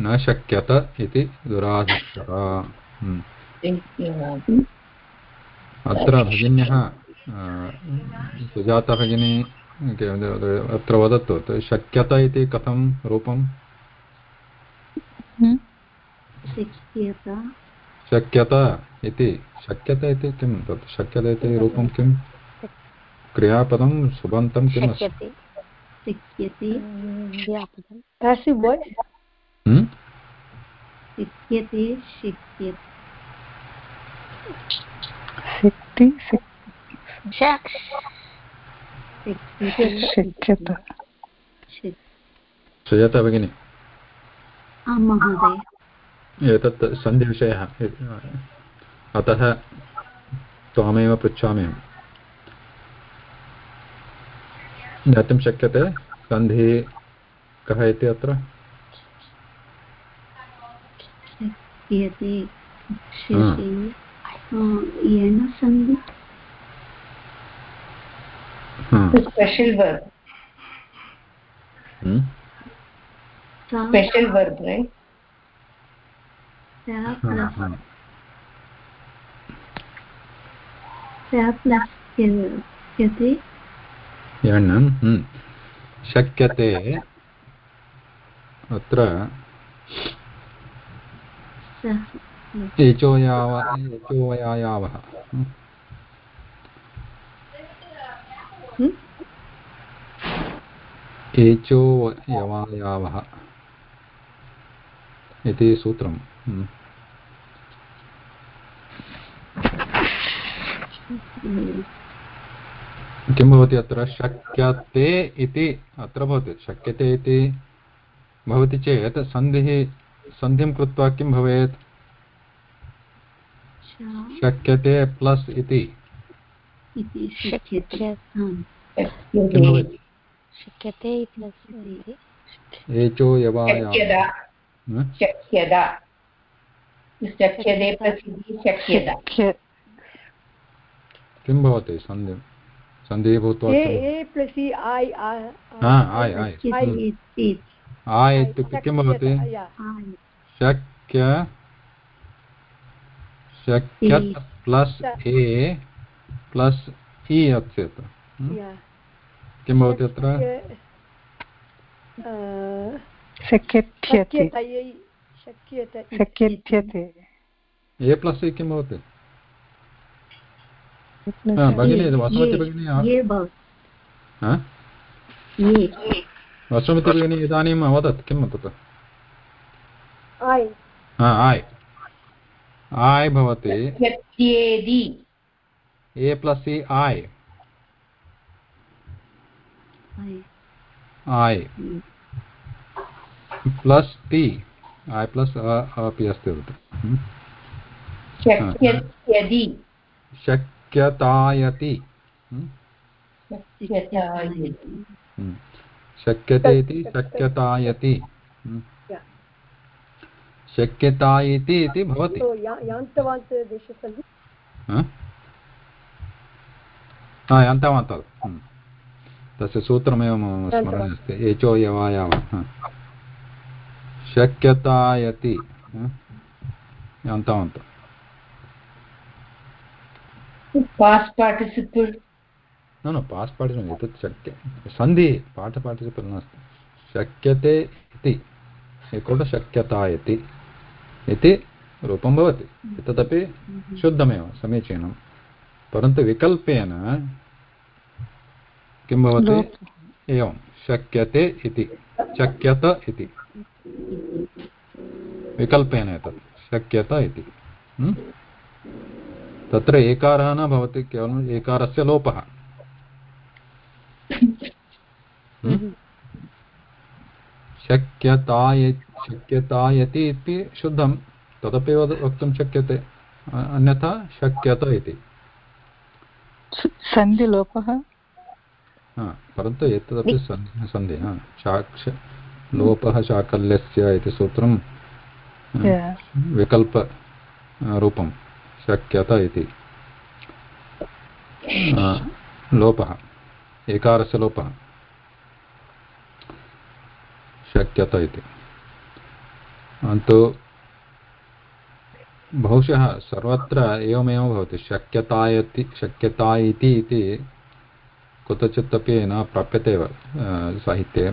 S1: न शक्यत इति दुराधर्षः अत्र भगिन्यः सुजाता भगिनी अत्र वदतु शक्यत इति कथं रूपम्
S2: शक्यता
S1: शक्यत इति शक्यते इति किं तत् शक्यते इति रूपं किं क्रियापदं सुबन्तं किम् अस्ति
S5: शक्यते
S2: शक्यते
S1: श्रूयते भगिनि
S2: आं महोदय
S1: एतत् सन्धिविषयः अतः त्वामेव पृच्छामि अहं ज्ञातुं शक्यते सन्धिः कः इति अत्र
S2: शक्यते
S1: Hmm.
S2: special verb
S1: Hmm?
S6: special verb right
S1: हा, हा.
S2: शक्यते
S1: hmm. अत्र
S2: सः
S1: एचो एचो यवायावः इति सूत्रं hmm. किं भवति अत्र? शक्यते इति। अत्र भवति। शक्यते इति भवति चेत् सन्धिः सन्धिं कृत्वा किं भवेत्? शक्यते प्लस् इति।
S2: इति शक्यते।
S1: किं
S5: शक्यते। इति अस्ति
S1: एचो यवायावः
S6: शक्यदा? शक्यते प्रसिद्धिः शक्यदा
S1: किं भवति? सन्धि सन्धिः भूत्वा आय् इत्युक्ते किं भवति? शक्य शक्यत् प्लस् ए प्लस् इ
S4: yeah
S1: किं भवति अत्र
S4: शक्यत
S1: ए प्लस् इ किं भवति भगिनी वसुमति भगिनी वसुमति भगिनी इदानीम् अवदत् किं तत् आय् आय् भवति
S6: शक्येदि
S1: ए प्लस् इ आय्
S2: आय्
S1: आय् प्लस् टि आय् प्लस् अ अपि अस्ति?
S6: शक्यत्यदि
S1: शक्यतायति. शक्यते इति शक्यतायति. शक्यतायति इति भवति हा? Hmm. तस्य सूत्रमेव मम स्मरणे अस्ति एचो यवायावः. शक्यतायति
S6: past
S1: न न पास् पार्टिसिपल् एतत् शक्य सन्धि पाठ पार्टिसिपल् नास्ति शक्यते इति एकौट शक्यतायति इति रूपं भवति एतदपि शुद्धमेव समीचीनं परन्तु विकल्पेन किं भवति? एवं शक्यते इति। शक्यत इति। विकल्पेन एतत्। शक्यत इति? तत्र एकारः न भवति केवलम् एकारस्य लोपः? शक्यताय शक्यतायति इति शुद्धं। तदपि वक्तुं शक्यते। अन्यथा शक्यत इति।
S3: सन्धिलोपः
S1: हा, परन्तु एतदपि सन्धि सन्धि हा शाक्ष लोपः शाकल्यस्य इति सूत्रं हा,
S3: Yeah.
S1: विकल्प आ, रूपं शक्यत इति लोपः एकारस्य लोपः शक्यत इति अन्तु बहुशः सर्वत्र एवमेव भवति। शक्यता इति इति कुत्रचित् अपि न प्राप्यते एव साहित्ये।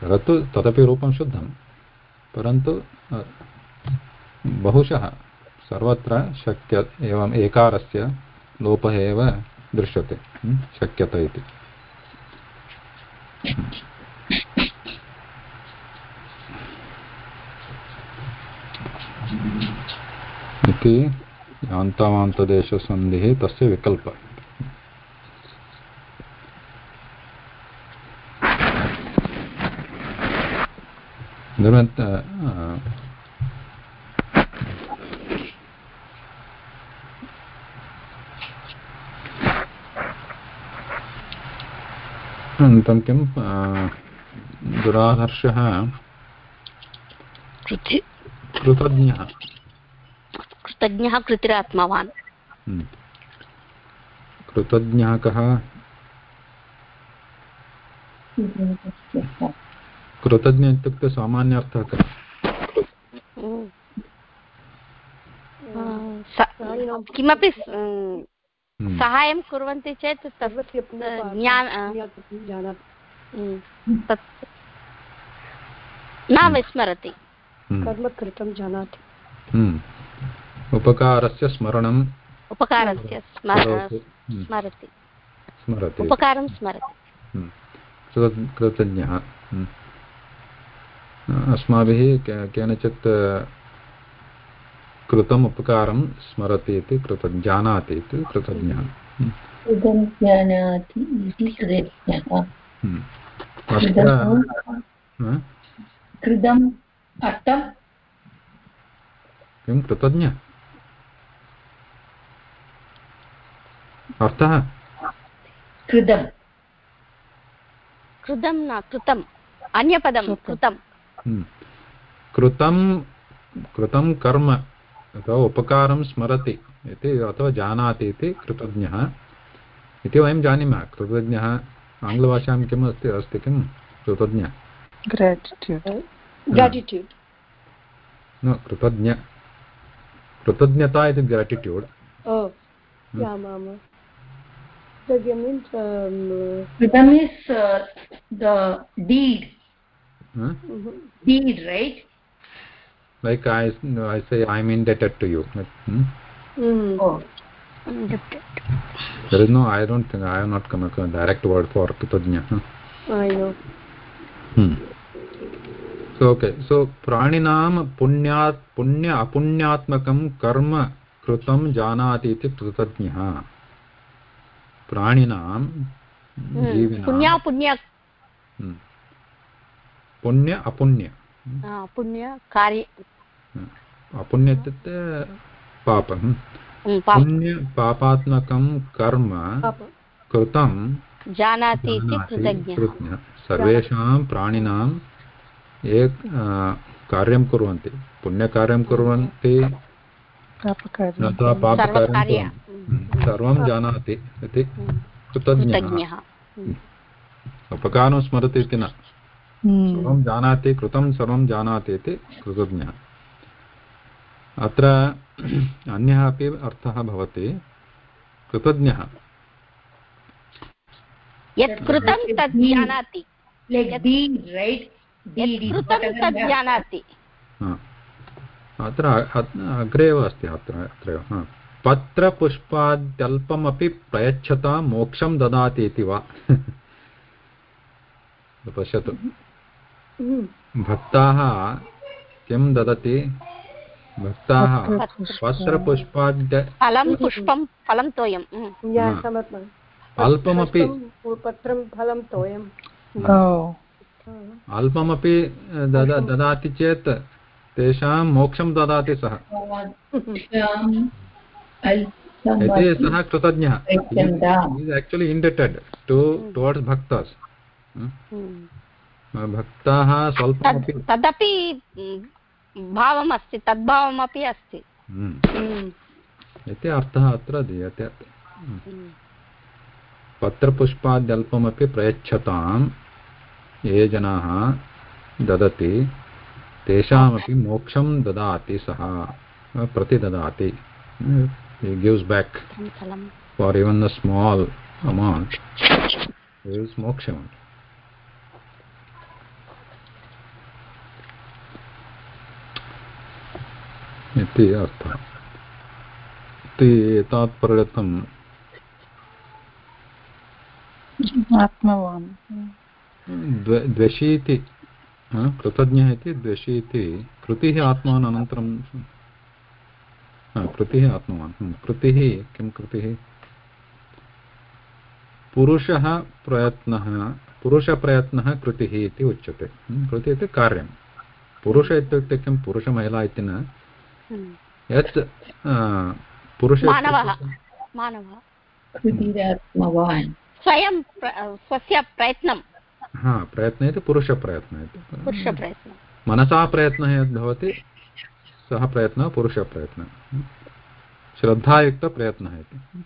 S1: तदतु तदपि रूपं शुद्धं। परन्तु बहुशः सर्वत्र शक्य एवम् एकारस्य लोपः एव दृश्यते? शक्यते इति। इति यान्तावान्तदेशसन्धिः तस्य विकल्पः। अनन्तरं किं दुराधर्षः कृतज्ञः।
S5: कृतज्ञः कृतिरात्मवान्
S1: हम्म। कृतज्ञः कः कृतज्ञ इत्युक्ते सामान्यार्थः कः
S5: हम्म।
S4: प्राणिनां
S5: किमपि अं,
S1: हम्म।
S5: सहायं कुर्वन्ति चेत् न विस्मरति।
S4: कर्म कृतं जानाति।
S1: उपकारस्य स्मरणं
S5: उपकारस्य
S1: हम्म।
S5: स्मरति।
S1: स्मरति।
S5: उपकारं स्मरति।
S1: कृत- कृतज्ञः। हम्म। अस्माभिः केनचित् कृतम् उपकारं स्मरति इति कृत जानाति इति कृतज्ञः। हा?
S6: कृतम् अर्थं
S1: किं? कृतज्ञ? अर्थः?
S6: कृतं
S5: कृतं न कृतम्। अन्यपदं कृतं
S1: हम्म। कृतं कृतं कर्म अथवा उपकारं स्मरति इति अथवा जानाति इति कृतज्ञः। इति वयं जानीमः। कृतज्ञः आङ्ग्लभाषायां किम् अस्ति अस्ति किं? कृतज्ञ। न कृतज्ञ। कृतज्ञता इति ग्राटिट्यूड्
S4: ओ याम् आम् कृतज्ञ मीन्स्
S6: कृतम् is the deed deed right
S1: like I I say I am indebted to you There is no, I don't think, I have not come across a direct word for Kritajna. Huh?
S4: I know
S1: Hmm. So, okay, so प्राणिनां पुण्यात् पुण्य अपुण्यात्मकं कर्म कृतं जानाति इति कृतज्ञः प्राणिनां जीविनां
S5: पुण्य
S1: हम्म. पुण्य अपुण्य।
S5: पुण्य कार्य।
S1: अपुण्य इत्युक्ते पापं।
S5: हम्म, पाप-
S1: पुण्य पापात्मकं कर्म कृतं
S5: जानाति कृतज्ञः।
S1: सर्वेषां प्राणिनां ये कार्यं कुर्वन्ति। पुण्यकार्यं कुर्वन्ति।
S3: पापकार्यं
S1: हम्म, सर्वं जानाति इति
S5: हम्म,
S1: कृतज्ञः।
S5: कृतज्ञः। हम्म,
S1: उपकारं स्मरति इति न।
S3: Hmm.
S1: सर्वं जानाति कृतं सर्वं जानाति इति कृतज्ञः। अत्र अन्यः अपि अर्थः भवति कृतज्ञः।
S5: यत् कृतं तत् जानाति.
S1: अत्र अग्रे एव अस्ति अत्र अत्रैव। हा. पत्रपुष्पाद्यल्पमपि प्रयच्छता मोक्षं ददाति इति वा? *laughs* पश्यतु। भक्ताः किं ददति? भक्ताः पत्रपुष्पाद्य
S5: फलं पुष्पं फलं तोयं। हम्म,
S1: अल्पमपि
S4: पत्रं फलं तोयं।
S3: Oh.
S1: अल्पमपि ददाति चेत् तेषां मोक्षं ददाति सः। *laughs* यदि सः कृतज्ञः is actually indebted to towards भक्तस्
S5: hmm.
S1: भक्ताः स्वल्पमपि
S5: तदपि भावम् अस्ति तद्भावमपि अस्ति
S1: हम्म,
S5: हम्म,
S1: इति अर्थः अत्र दीयते
S5: हम्म।
S1: पत्रपुष्पाद्यल्पमपि प्रयच्छतां ये जनाः ददति तेषामपि मोक्षं ददाति सः प्रतिददाति बेक्
S5: फलं फलं
S1: for even a small amount. Is moksha इति अर्थः इति एतावत्पर्यन्तं
S3: आत्मवान्
S1: द्वे द्व्यशीति कृतज्ञः इति द्व्यशीति कृतिः आत्मान् अनन्तरं हा, कृतिः आत्मवान्। हम्म, कृतिः किं कृतिः? पुरुषः प्रयत्नः पुरुषप्रयत्नः कृतिः इति उच्यते। हम्म, कृतिः इति कार्यं। पुरुष इत्युक्ते किं? पुरुषमहिला इति न।
S5: हम्म।
S1: यत् पुरुष
S5: मानवः।
S1: इत्युक्ते-
S5: मानवः।
S6: कृतिरात्मवान्।
S5: स्वयं स्वस्य प्रयत्नं
S1: हा प्रयत्नः इति पुरुषप्रयत्नः इति। मनसा प्रयत्नः यद् भवति सः प्रयत्नः पुरुषप्रयत्नः श्रद्धायुक्तप्रयत्नः इति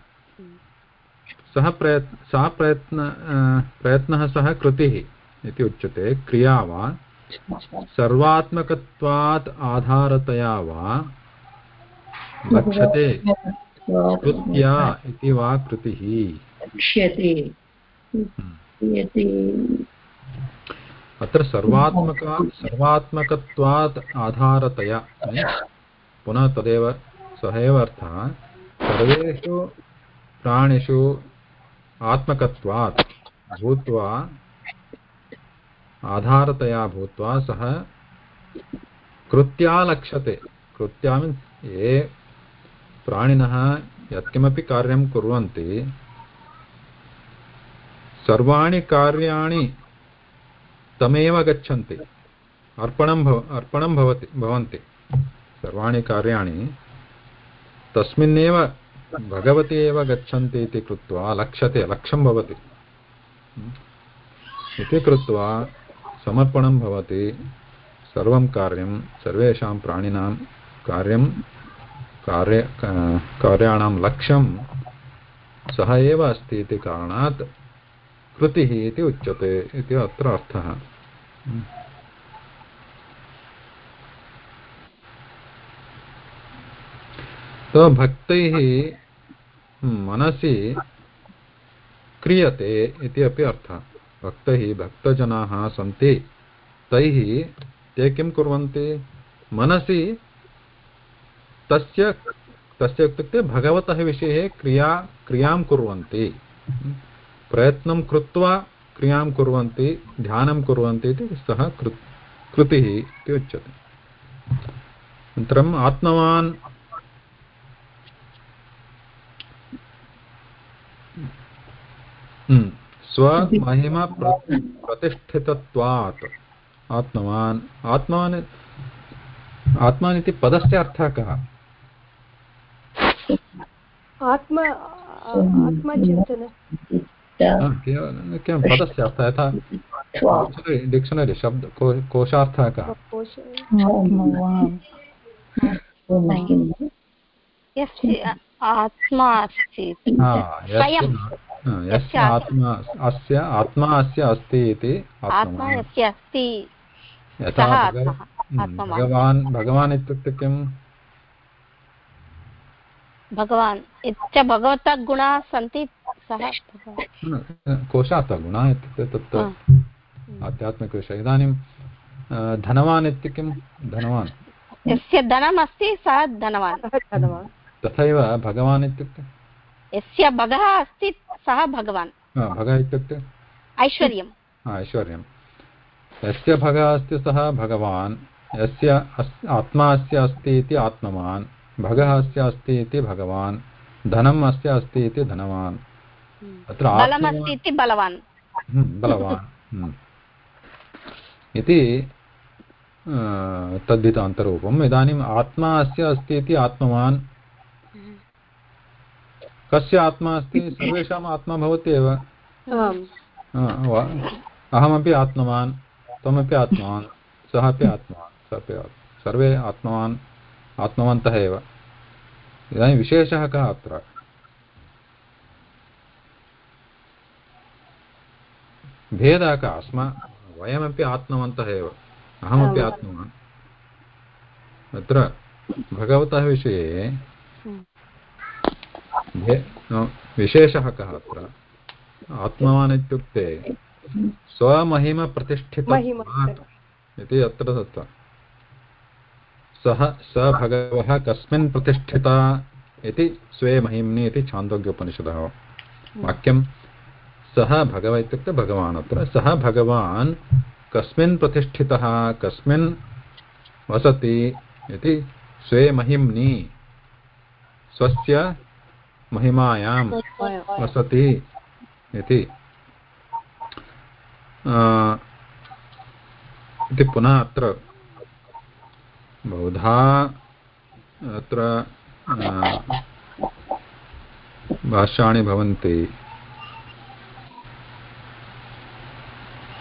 S1: सः प्रयत् सः प्रयत्न प्रयत्नः सः कृतिः इति उच्यते। क्रिया वा सर्वात्मकत्वात् आधारतया वा लक्ष्यते। कृत्या इति वा कृतिः।
S6: क्रियते
S1: अत्र सर्वात्मक सर्वात्मकत्वात् आधारतया पुनः तदेव सः एव अर्थः सर्वेषु प्राणिषु आत्मकत्वात् भूत्वा आधारतया भूत्वा सः कृत्या लक्ष्यते कृत्या मीन्स् ये प्राणिनः यत्किमपि कार्यं कुर्वन्ति, सर्वाणि कार्याणि तमेव गच्छन्ति। अर्पणं भव, अर्पणं भवति, भवन्ति। सर्वाणि कार्याणि तस्मिन्नेव भगवति एव गच्छन्ति इति कृत्वा लक्ष्यते, लक्ष्यं भवति। इति कृत्वा समर्पणं भवति, सर्वं कार्यं, सर्वेषां प्राणिनां कार्यं, कार्य कार्याणां लक्ष्यं सः एव अस्ति इति कारणात् कृतिः इति उच्यते इति अत्र अर्थः। तो भक्तैः मनसि क्रियते इति अपि अर्थः। भक्तैः भक्तजनाः सन्ति, तैः ते किं कुर्वन्ति? मनसि तस्य तस्य इत्युक्ते भगवतः विषये क्रिया, क्रियाँ कुर्वन्ति। प्रयत्नं कृत्वा क्रियाँ कुर्वन्ति ध्यानं कुर्वन्ति इति सः कृ कृतिः इति उच्यते। अनन्तरम् आत्मवान् हम्म, स्वमहिम प्र- प्रतिष्ठितत्वात्। आत्मवान् आत्मान् आत्मान् इति पदस्य अर्थः कः?
S4: आत्म आत्मचिन्तन
S1: केवलं पदस्य अर्थः यथा डिक्षनरि शब्द को कोशार्थः कः
S5: यस्य आत्मा अस्ति
S1: यस्य हा, आत्मा अस्य आत्मा अस्य अस्ति इति यथा भगवान् भगवान् इत्युक्ते किं
S5: भगवान् इत्य भगवतः गुणाः सन्ति
S1: कोशात् गुणः इत्युक्ते तत्। आध्यात्मिकविषयः इदानीं धनवान् इति किं धनवान्
S5: यस्य धनम् अस्ति सः धनवान्
S1: तथैव भगवान् इत्युक्ते
S5: यस्य भगः अस्ति सः भगवान्
S1: भगः इत्युक्ते
S5: ऐश्वर्यं
S1: हा, ऐश्वर्यं यस्य भगः अस्ति सः भगवान् यस्य अस् आत्मा अस्य अस्ति इति आत्मवान् भगः अस्य अस्ति इति भगवान् धनम् अस्य अस्ति इति धनवान् अत्र
S5: बलमस्ति इति बलवान्।
S1: हम्म, बलवान्। हम्म। इति अ, तद्धितान्तरूपम् इदानीम् आत्मा अस्य अस्ति इति आत्मवान्। कस्य आत्मा अस्ति? सर्वेषाम् आत्मा भवति एव।
S4: आम्।
S1: हा, वा- अहमपि आत्मवान् त्वमपि आत्मवान् सः अपि आत्मवान् सः अपि सर्वे आत्मवान् आत्मवन्तः एव। इदानीं विशेषः कः अत्र? भेदः कः अस्मा वयमपि आत्मवन्तः एव। अहमपि
S4: आम्।
S1: आत्मवान्। अत्र भगवतः विषये न, विशेषः कः अत्र? आत्मवान् इत्युक्ते स्वमहिम इति अत्र दत्तम् सः स भगवः कस्मिन् प्रतिष्ठिता इति स्वे महिम्नि इति छान्दोग्योपनिषदः। वाक्यं सः भगव इत्युक्ते भगवान् अत्र। सः भगवान् कस्मिन् प्रतिष्ठितः, कस्मिन् वसति इति स्वे महिम्नि स्वस्य महिमायां वसति इति। इति पुनः अत्र बहुधा अत्र भाष्याणि भवन्ति।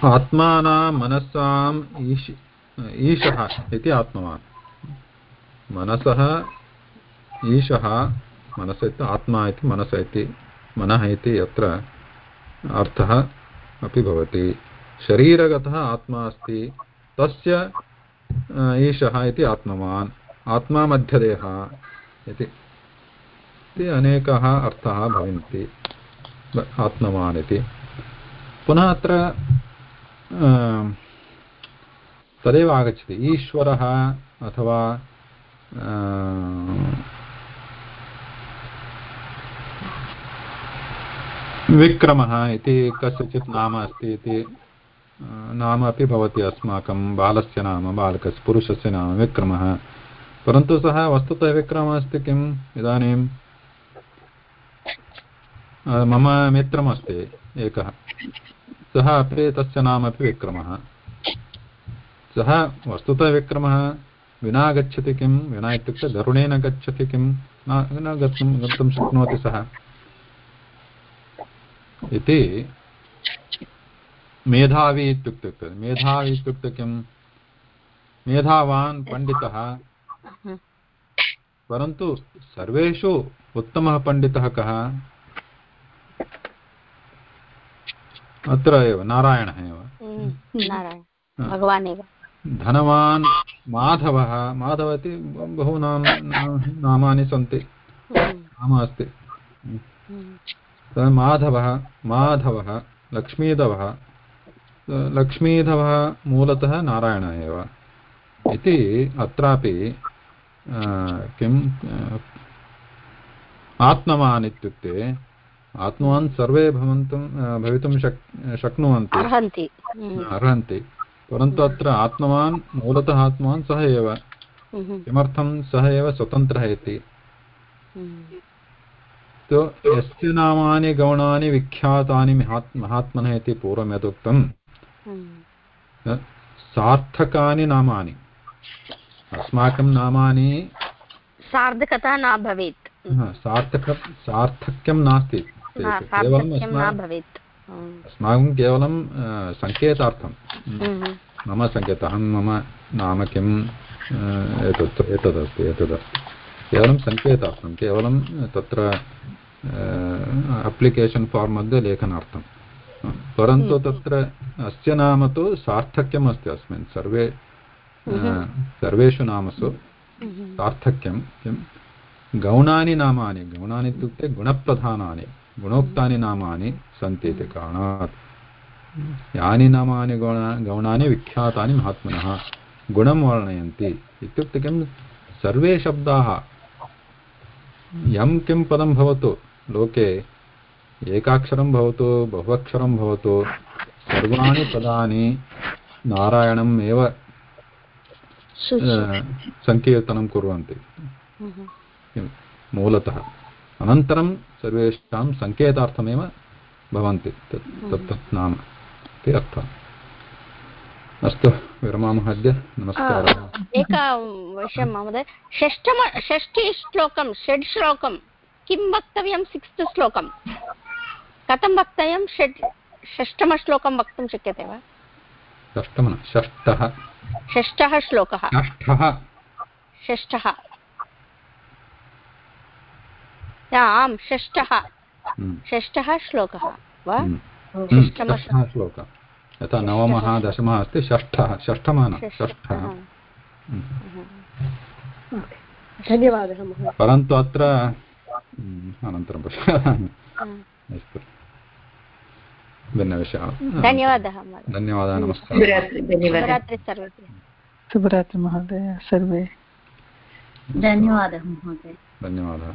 S1: आत्मानां मनसाम् ईश ईशः इति आत्मवान्। मनसः ईशः, मनस इति आत्मा इति, मनस इति, मनः इति अत्र अर्थः अपि भवति। शरीरगतः आत्मा अस्ति, तस्य ईशः इति आत्मवान्। आत्मा मध्यदेहः इति अनेकाः अर्थाः भवन्ति। आत्मवान् इति। पुनः अत्र तदेव आगच्छति। ईश्वरः अथवा विक्रमः इति कस्यचित् नाम अस्ति इति नाम अपि भवति अस्माकं बालस्य नाम, बालकस्य, पुरुषस्य नाम विक्रमः। परन्तु सः वस्तुतः विक्रमः अस्ति किम्? इदानीं मम मित्रमस्ति एकः। सः अपि तस्य नाम अपि विक्रमः। सः वस्तुतः विक्रमः विना गच्छति किं? विना इत्युक्ते धरुणेन गच्छति किं? न गन्तुं गन्तुं शक्नोति सः। इति मेधावी इत्युक्ते मेधावी इत्युक्ते किं? मेधावान् पण्डितः। परन्तु सर्वेषु उत्तमः पण्डितः कः? अत्र एव नारायणः एव।
S5: भगवान् एव
S1: धनवान् माधवः माधव इति बहु नाम नामानि सन्ति। नाम अस्ति। माधवः माधवः लक्ष्मीधवः लक्ष्मीधवः मूलतः नारायणः एव। इति अत्रापि किम् आत्मवान् इत्युक्ते आत्मवान् सर्वे भवन्तुं भवितुं शक् शक्नुवन्ति।
S5: अर्हन्ति।
S1: अर्हन्ति। परन्तु अत्र आत्मवान् मूलतः आत्मवान् सः एव। किमर्थं सः एव स्वतन्त्रः इति? तो यस्य नामानि गौणानि विख्यातानि महात्मनः इति पूर्वं यदुक्तं सार्थकानि नामानि। अस्माकं नामानि
S5: सार्धकता न भवेत्।
S1: सार्थक सार्थक्यं नास्ति। केवलम् अस्माकं केवलं सङ्केतार्थं मम सङ्केतः अहं मम नाम किम्? एतत् एतदस्ति एतदस्ति केवलं सङ्केतार्थं केवलं तत्र अप्लिकेशन् फार्म् मध्ये लेखनार्थं परन्तु तत्र अस्य नाम तु सार्थक्यम् अस्ति अस्मिन् सर्वे सर्वेषु नामसु सार्थक्यं किं? गौणानि नामानि गौणानि इत्युक्ते गुणप्रधानानि। गुणोक्तानि नामानि सन्ति इति कारणात् यानि नामानि गौण गौणानि विख्यातानि महात्मनः गुणं वर्णयन्ति इत्युक्ते किं सर्वे शब्दाः यं किं पदं भवतु लोके एकाक्षरं भवतु बहुअक्षरं भवतु सर्वाणि पदानि नारायणम् एव सङ्कीर्तनं कुर्वन्ति मूलतः अनन्तरं सर्वेषां सङ्केतार्थमेव भवन्ति तत् तत्तत् नाम इति अर्थः। अस्तु विरमामः अद्य। नमस्कारः।
S5: एक विषयं महोदय। षष्ठम षष्टिश्लोकं षड् श्लोकं किं वक्तव्यं सिक्स्त् श्लोकं? कथं वक्तव्यं? षड् षष्ठमश्लोकं वक्तुं शक्यते वा?
S1: षष्ठम षष्ठः।
S5: षष्ठः श्लोकः।
S1: षष्ठः।
S5: षष्ठः। आम् षष्ठः। षष्ठः श्लोकः वा?
S1: षष्ठः श्लोकः। यथा नवमः दशमः अस्ति षष्ठः षष्ठमः न षष्ठः।
S4: धन्यवादः
S1: परन्तु अत्र अनन्तरं पश्यामि। अस्तु। भिन्नविषयः।
S5: धन्यवादः
S1: धन्यवादः नमस्कारः।
S3: शुभरात्रि महोदय सर्वे।
S6: धन्यवादः महोदय।
S1: धन्यवादः।